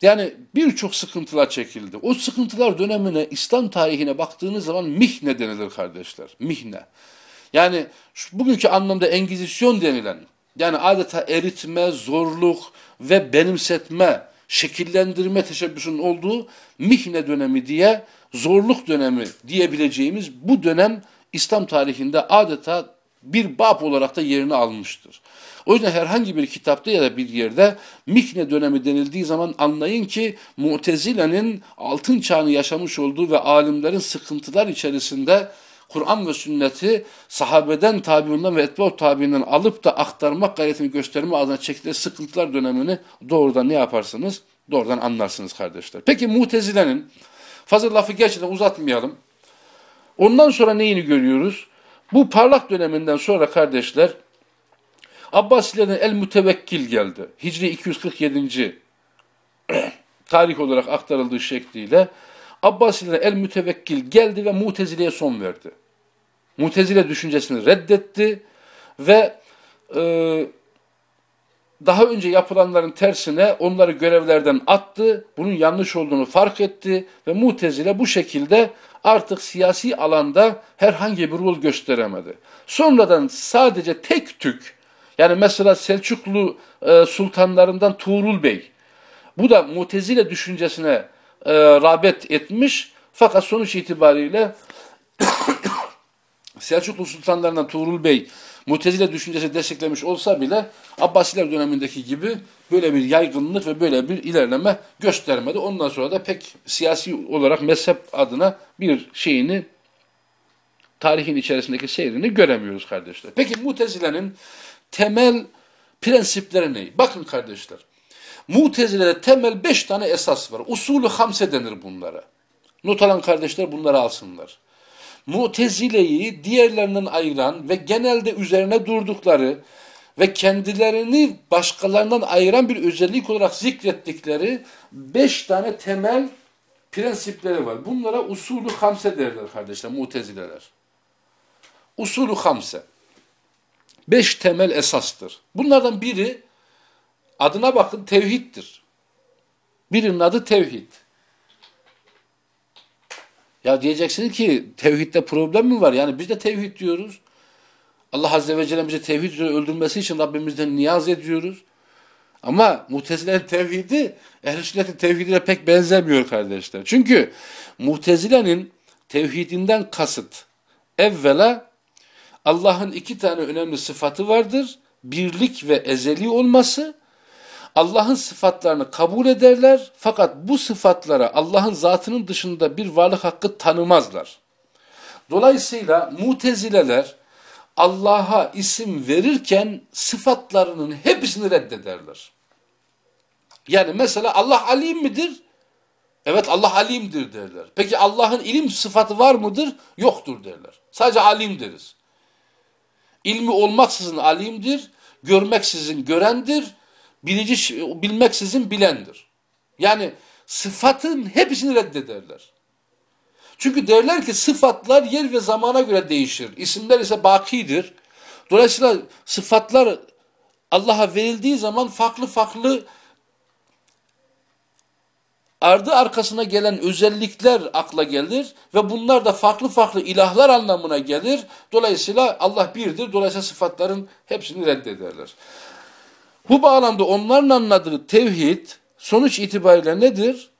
yani birçok sıkıntılar çekildi. O sıkıntılar dönemine, İslam tarihine baktığınız zaman mihne denilir kardeşler. Mihne. Yani şu, bugünkü anlamda engizisyon denilen, yani adeta eritme, zorluk ve benimsetme şekillendirme teşebbüsünün olduğu mihne dönemi diye zorluk dönemi diyebileceğimiz bu dönem İslam tarihinde adeta bir bab olarak da yerini almıştır. O yüzden herhangi bir kitapta ya da bir yerde Mihne dönemi denildiği zaman anlayın ki Mu'tezile'nin altın çağını yaşamış olduğu ve alimlerin sıkıntılar içerisinde Kur'an ve sünneti sahabeden, tabiundan ve etba'u tabiinden alıp da aktarmak gayretini gösterme adına çektiği sıkıntılar dönemini doğrudan ne yaparsınız? Doğrudan anlarsınız kardeşler. Peki mutezilenin, fazla lafı gerçekten uzatmayalım. Ondan sonra neyini görüyoruz? Bu parlak döneminden sonra kardeşler, Abbasilerden El Mütevekkil geldi. Hicri 247. <clears throat> tarih olarak aktarıldığı şekliyle Abbasiler El Mütevekkil geldi ve Mutezile'ye son verdi. Mutezile düşüncesini reddetti ve e, daha önce yapılanların tersine onları görevlerden attı. Bunun yanlış olduğunu fark etti ve Mutezile bu şekilde artık siyasi alanda herhangi bir rol gösteremedi. Sonradan sadece tek tük yani mesela Selçuklu e, sultanlarından Tuğrul Bey bu da Mutezile düşüncesine e, rağbet etmiş fakat sonuç itibariyle <coughs> Selçuklu sultanlarından Tuğrul Bey Mutezile düşüncesi desteklemiş olsa bile Abbasiler dönemindeki gibi böyle bir yaygınlık ve böyle bir ilerleme göstermedi. Ondan sonra da pek siyasi olarak mezhep adına bir şeyini tarihin içerisindeki seyrini göremiyoruz kardeşler. Peki Mutezile'nin temel prensipleri ne? Bakın kardeşler. Mutezile'de temel beş tane esas var. Usulü hamse denir bunlara. Not alan kardeşler bunları alsınlar. Mutezile'yi diğerlerinden ayıran ve genelde üzerine durdukları ve kendilerini başkalarından ayıran bir özellik olarak zikrettikleri beş tane temel prensipleri var. Bunlara usulü hamse derler kardeşler, mutezileler. Usulü hamse. Beş temel esastır. Bunlardan biri adına bakın tevhiddir. Birinin adı tevhid. Ya diyeceksiniz ki tevhidde problem mi var? Yani biz de tevhid diyoruz. Allah Azze ve Celle bize tevhid öldürmesi için Rabbimizden niyaz ediyoruz. Ama mutezilenin tevhidi ehl sünnetin tevhidine pek benzemiyor kardeşler. Çünkü mutezilenin tevhidinden kasıt evvela Allah'ın iki tane önemli sıfatı vardır. Birlik ve ezeli olması Allah'ın sıfatlarını kabul ederler fakat bu sıfatlara Allah'ın zatının dışında bir varlık hakkı tanımazlar. Dolayısıyla mutezileler Allah'a isim verirken sıfatlarının hepsini reddederler. Yani mesela Allah alim midir? Evet Allah alimdir derler. Peki Allah'ın ilim sıfatı var mıdır? Yoktur derler. Sadece alim deriz. İlmi olmaksızın alimdir, görmeksizin görendir, bilici bilmeksizin bilendir. Yani sıfatın hepsini reddederler. Çünkü derler ki sıfatlar yer ve zamana göre değişir. İsimler ise bakidir. Dolayısıyla sıfatlar Allah'a verildiği zaman farklı farklı ardı arkasına gelen özellikler akla gelir ve bunlar da farklı farklı ilahlar anlamına gelir. Dolayısıyla Allah birdir. Dolayısıyla sıfatların hepsini reddederler. Bu bağlamda onların anladığı tevhid sonuç itibariyle nedir?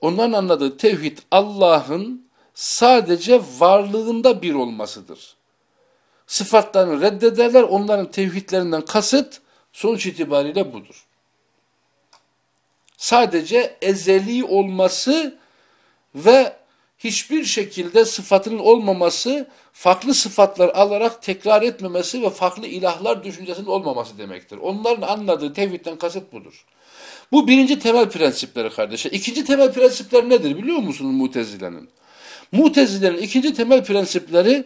Onların anladığı tevhid Allah'ın sadece varlığında bir olmasıdır. Sıfatlarını reddederler. Onların tevhidlerinden kasıt sonuç itibariyle budur. Sadece ezeli olması ve hiçbir şekilde sıfatının olmaması, farklı sıfatlar alarak tekrar etmemesi ve farklı ilahlar düşüncesinin olmaması demektir. Onların anladığı tevhidden kasıt budur. Bu birinci temel prensipleri kardeşler. İkinci temel prensipler nedir biliyor musunuz Mutezile'nin? Mutezile'nin ikinci temel prensipleri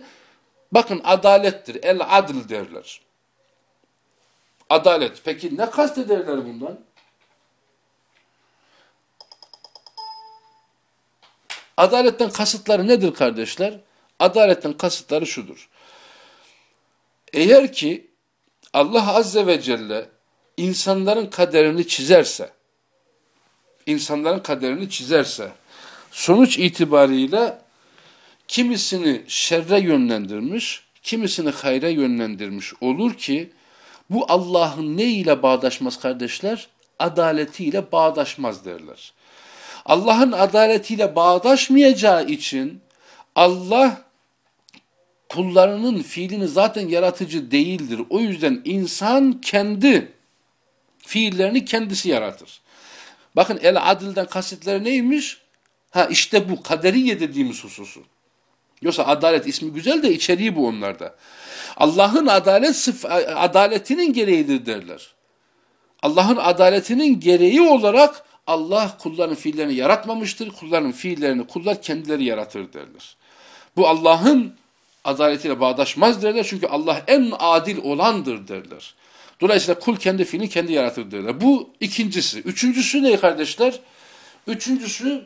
bakın adalettir. El adl derler. Adalet. Peki ne kastederler bundan? Adaletten kasıtları nedir kardeşler? Adaletten kasıtları şudur. Eğer ki Allah Azze ve Celle insanların kaderini çizerse, insanların kaderini çizerse, sonuç itibariyle kimisini şerre yönlendirmiş, kimisini hayra yönlendirmiş olur ki, bu Allah'ın ne ile bağdaşmaz kardeşler? Adaletiyle bağdaşmaz derler. Allah'ın adaletiyle bağdaşmayacağı için Allah kullarının fiilini zaten yaratıcı değildir. O yüzden insan kendi fiillerini kendisi yaratır. Bakın el adilden kasıtları neymiş? Ha işte bu kaderiye dediğimiz hususu. Yoksa adalet ismi güzel de içeriği bu onlarda. Allah'ın adalet sıf adaletinin gereğidir derler. Allah'ın adaletinin gereği olarak Allah kulların fiillerini yaratmamıştır. Kulların fiillerini kullar kendileri yaratır derler. Bu Allah'ın adaletiyle bağdaşmaz derler. Çünkü Allah en adil olandır derler. Dolayısıyla kul kendi fiilini kendi yaratır derler. Bu ikincisi. Üçüncüsü ne kardeşler? Üçüncüsü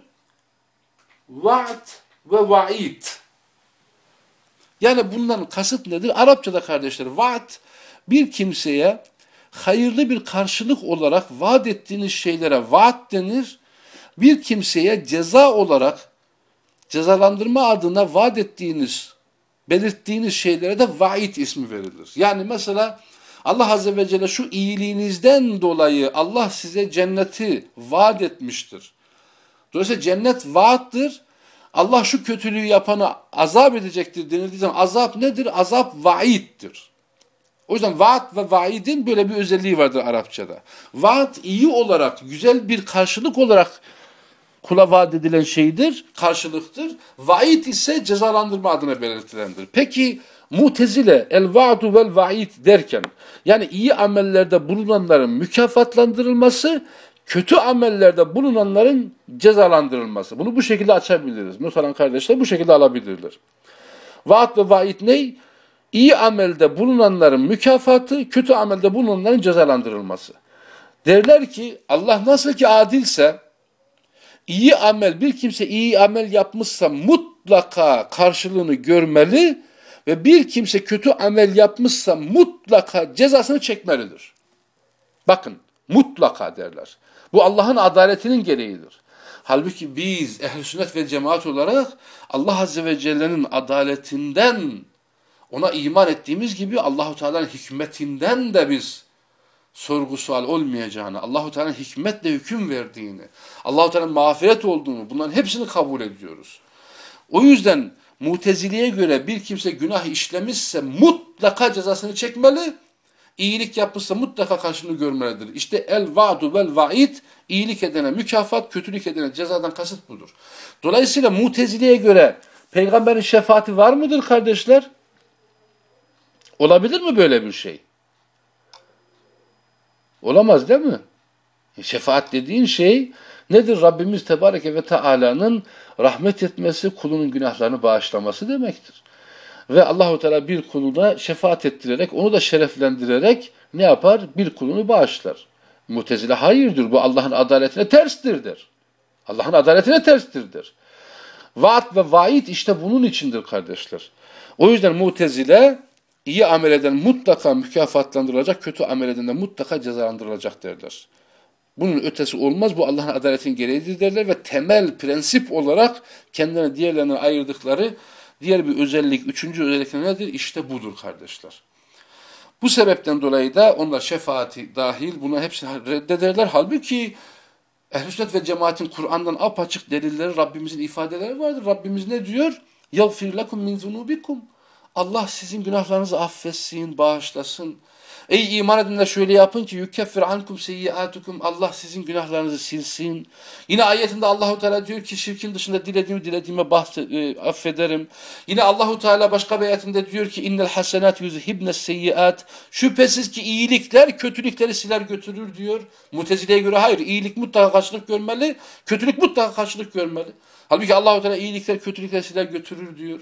vaat ve vaid. Yani bundan kasıt nedir? Arapçada kardeşler vaat bir kimseye hayırlı bir karşılık olarak vaat ettiğiniz şeylere vaat denir. Bir kimseye ceza olarak cezalandırma adına vaat ettiğiniz, belirttiğiniz şeylere de vaid ismi verilir. Yani mesela Allah Azze ve Celle şu iyiliğinizden dolayı Allah size cenneti vaat etmiştir. Dolayısıyla cennet vaattir. Allah şu kötülüğü yapana azap edecektir denildiği zaman azap nedir? Azap vaiddir. O yüzden vaat ve vaidin böyle bir özelliği vardır Arapçada. Vaat iyi olarak, güzel bir karşılık olarak kula vaat edilen şeydir, karşılıktır. Vaid ise cezalandırma adına belirtilendir. Peki mutezile el vaadu vel vaid derken yani iyi amellerde bulunanların mükafatlandırılması kötü amellerde bulunanların cezalandırılması. Bunu bu şekilde açabiliriz. Not alan kardeşler bu şekilde alabilirler. Vaat ve vaid ne? İyi amelde bulunanların mükafatı, kötü amelde bulunanların cezalandırılması. Derler ki Allah nasıl ki adilse, iyi amel, bir kimse iyi amel yapmışsa mutlaka karşılığını görmeli ve bir kimse kötü amel yapmışsa mutlaka cezasını çekmelidir. Bakın, mutlaka derler. Bu Allah'ın adaletinin gereğidir. Halbuki biz ehl sünnet ve cemaat olarak Allah Azze ve Celle'nin adaletinden ona iman ettiğimiz gibi Allahu Teala'nın hikmetinden de biz sorgu sual olmayacağını, Allahu Teala'nın hikmetle hüküm verdiğini, Allahu Teala'nın mağfiret olduğunu bunların hepsini kabul ediyoruz. O yüzden Mutezili'ye göre bir kimse günah işlemişse mutlaka cezasını çekmeli iyilik yapmışsa mutlaka karşılığını görmelidir. İşte el vaadu vel vaid iyilik edene mükafat, kötülük edene cezadan kasıt budur. Dolayısıyla muteziliğe göre peygamberin şefaati var mıdır kardeşler? Olabilir mi böyle bir şey? Olamaz değil mi? Şefaat dediğin şey nedir? Rabbimiz Tebareke ve Teala'nın rahmet etmesi, kulunun günahlarını bağışlaması demektir. Ve Allahu Teala bir kuluna şefaat ettirerek, onu da şereflendirerek ne yapar? Bir kulunu bağışlar. Mutezile hayırdır bu Allah'ın adaletine terstir der. Allah'ın adaletine terstir der. Vaat ve vaid işte bunun içindir kardeşler. O yüzden mutezile iyi amel eden mutlaka mükafatlandırılacak, kötü amel eden de mutlaka cezalandırılacak derler. Bunun ötesi olmaz. Bu Allah'ın adaletin gereğidir derler ve temel prensip olarak kendilerine diğerlerine ayırdıkları Diğer bir özellik, üçüncü özellik nedir? İşte budur kardeşler. Bu sebepten dolayı da onlar şefaati dahil buna hepsini reddederler. Halbuki ehl sünnet ve cemaatin Kur'an'dan apaçık delilleri, Rabbimizin ifadeleri vardır. Rabbimiz ne diyor? يَغْفِرْ لَكُمْ مِنْ ذُنُوبِكُمْ Allah sizin günahlarınızı affetsin, bağışlasın. Ey iman edenler şöyle yapın ki yukeffir ankum seyyiatukum Allah sizin günahlarınızı silsin. Yine ayetinde Allahu Teala diyor ki şirkin dışında dilediğimi dilediğime bahse, e, affederim. Yine Allahu Teala başka bir ayetinde diyor ki innel hasenat yuzhibnes seyyiat. Şüphesiz ki iyilikler kötülükleri siler götürür diyor. Mutezile'ye göre hayır iyilik mutlaka karşılık görmeli, kötülük mutlaka karşılık görmeli. Halbuki Allahu Teala iyilikler kötülükleri siler götürür diyor.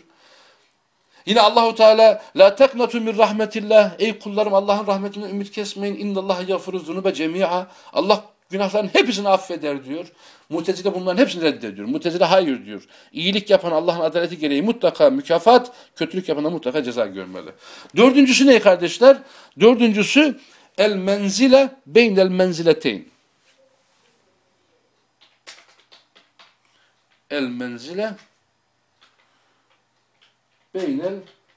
Yine Allahu Teala la taknatu min rahmetillah ey kullarım Allah'ın rahmetinden ümit kesmeyin innallaha yagfiru zunuba cemia Allah günahların hepsini affeder diyor. Mutezile bunların hepsini reddediyor. Mutezile hayır diyor. İyilik yapan Allah'ın adaleti gereği mutlaka mükafat, kötülük yapana mutlaka ceza görmeli. Dördüncüsü ne kardeşler? Dördüncüsü el menzile beynel menzileteyn. El menzile beynel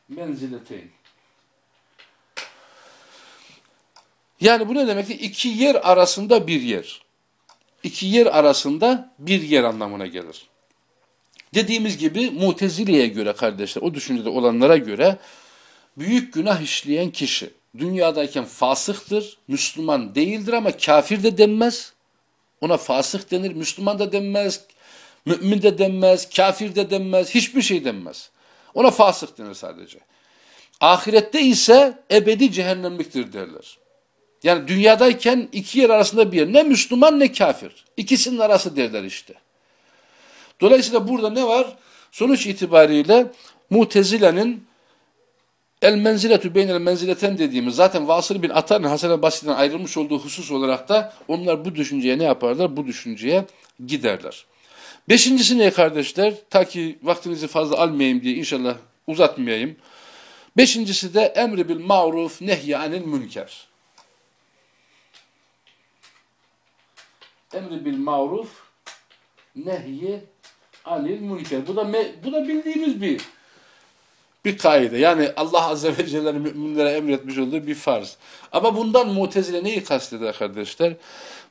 menzileteyn. Yani bu ne demek? İki yer arasında bir yer. İki yer arasında bir yer anlamına gelir. Dediğimiz gibi Mutezile'ye göre kardeşler, o düşüncede olanlara göre büyük günah işleyen kişi dünyadayken fasıktır, Müslüman değildir ama kafir de denmez. Ona fasık denir, Müslüman da denmez, mümin de denmez, kafir de denmez, hiçbir şey denmez. Ona fasık denir sadece. Ahirette ise ebedi cehennemliktir derler. Yani dünyadayken iki yer arasında bir yer. Ne Müslüman ne kafir. İkisinin arası derler işte. Dolayısıyla burada ne var? Sonuç itibariyle Mutezile'nin el menziletü beynel menzileten dediğimiz zaten Vasıl bin Atar'ın Hasan Basri'den ayrılmış olduğu husus olarak da onlar bu düşünceye ne yaparlar? Bu düşünceye giderler. Beşincisi ne kardeşler? Ta ki vaktinizi fazla almayayım diye inşallah uzatmayayım. Beşincisi de emri bil ma'ruf nehyi anil münker. Emri bil maruf nehyi anil münker. Bu da bu da bildiğimiz bir bir kaide. Yani Allah Azze ve Celle'nin müminlere emretmiş olduğu bir farz. Ama bundan Mutezile neyi kasteder kardeşler?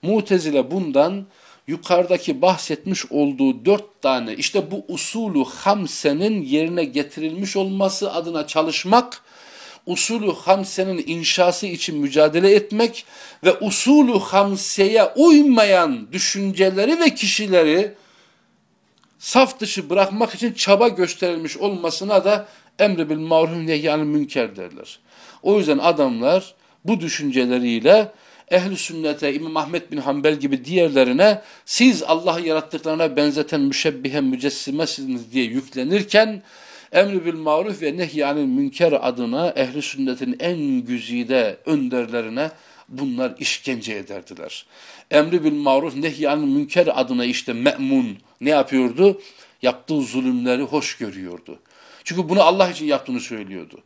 Mutezile bundan yukarıdaki bahsetmiş olduğu dört tane işte bu usulü hamsenin yerine getirilmiş olması adına çalışmak, usulü hamsenin inşası için mücadele etmek ve usulü hamseye uymayan düşünceleri ve kişileri saf dışı bırakmak için çaba gösterilmiş olmasına da emri bil maruf nehyanil münker derler. O yüzden adamlar bu düşünceleriyle ehli sünnete İmam Ahmet bin Hanbel gibi diğerlerine siz Allah'ı yarattıklarına benzeten müşebbihen mücessimesiniz diye yüklenirken emri bil maruf ve nehyanil münker adına ehli sünnetin en güzide önderlerine bunlar işkence ederdiler. Emri bil maruf nehyanil münker adına işte me'mun ne yapıyordu? Yaptığı zulümleri hoş görüyordu. Çünkü bunu Allah için yaptığını söylüyordu.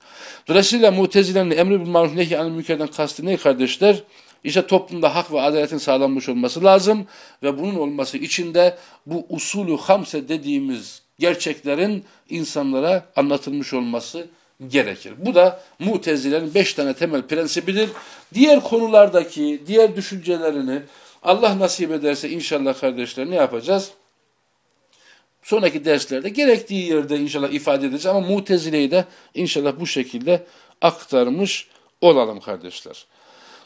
Dolayısıyla mutezilerin emri bil maruf nehy münkerden kastı ne kardeşler? İşte toplumda hak ve adaletin sağlanmış olması lazım ve bunun olması için de bu usulü hamse dediğimiz gerçeklerin insanlara anlatılmış olması gerekir. Bu da mutezilerin beş tane temel prensibidir. Diğer konulardaki diğer düşüncelerini Allah nasip ederse inşallah kardeşler ne yapacağız? sonraki derslerde gerektiği yerde inşallah ifade edeceğiz ama mutezileyi de inşallah bu şekilde aktarmış olalım kardeşler.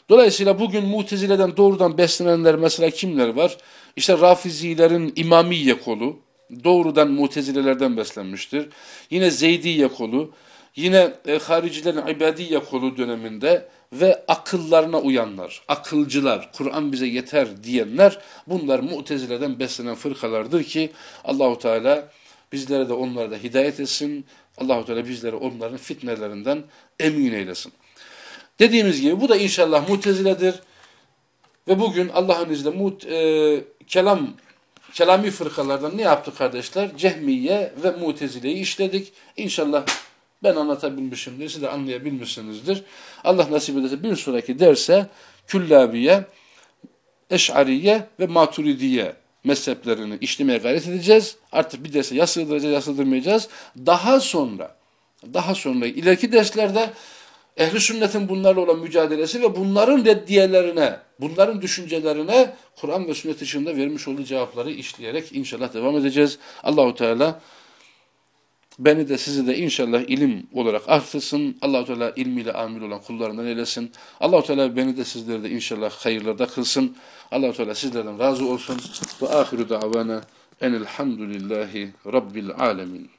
Dolayısıyla bugün mutezileden doğrudan beslenenler mesela kimler var? İşte Rafizilerin İmamiye kolu doğrudan mutezilelerden beslenmiştir. Yine Zeydiye kolu, yine e, haricilerin İbadiye kolu döneminde ve akıllarına uyanlar, akılcılar, Kur'an bize yeter diyenler bunlar mutezileden beslenen fırkalardır ki Allahu Teala bizlere de onlara da hidayet etsin. Allahu Teala bizleri onların fitnelerinden emin eylesin. Dediğimiz gibi bu da inşallah muteziledir. Ve bugün Allah'ın izniyle mut, e, kelam kelami fırkalardan ne yaptık kardeşler? Cehmiye ve mutezileyi işledik. İnşallah ben anlatabilmişimdir, siz de anlayabilmişsinizdir. Allah nasip ederse bir sonraki derse Küllabiye, Eş'ariye ve Maturidiye mezheplerini işlemeye gayret edeceğiz. Artık bir derse ya sığdıracağız ya. Daha sonra, daha sonra ileriki derslerde ehli sünnetin bunlarla olan mücadelesi ve bunların reddiyelerine, bunların düşüncelerine Kur'an ve sünnet dışında vermiş olduğu cevapları işleyerek inşallah devam edeceğiz. Allahu Teala Beni de sizi de inşallah ilim olarak artırsın. Allahu Teala ilmiyle amil olan kullarından eylesin. Allahu Teala beni de sizleri de inşallah hayırlarda kılsın. Allahu Teala sizlerden razı olsun. Ve ahiru davana enelhamdülillahi rabbil alemin.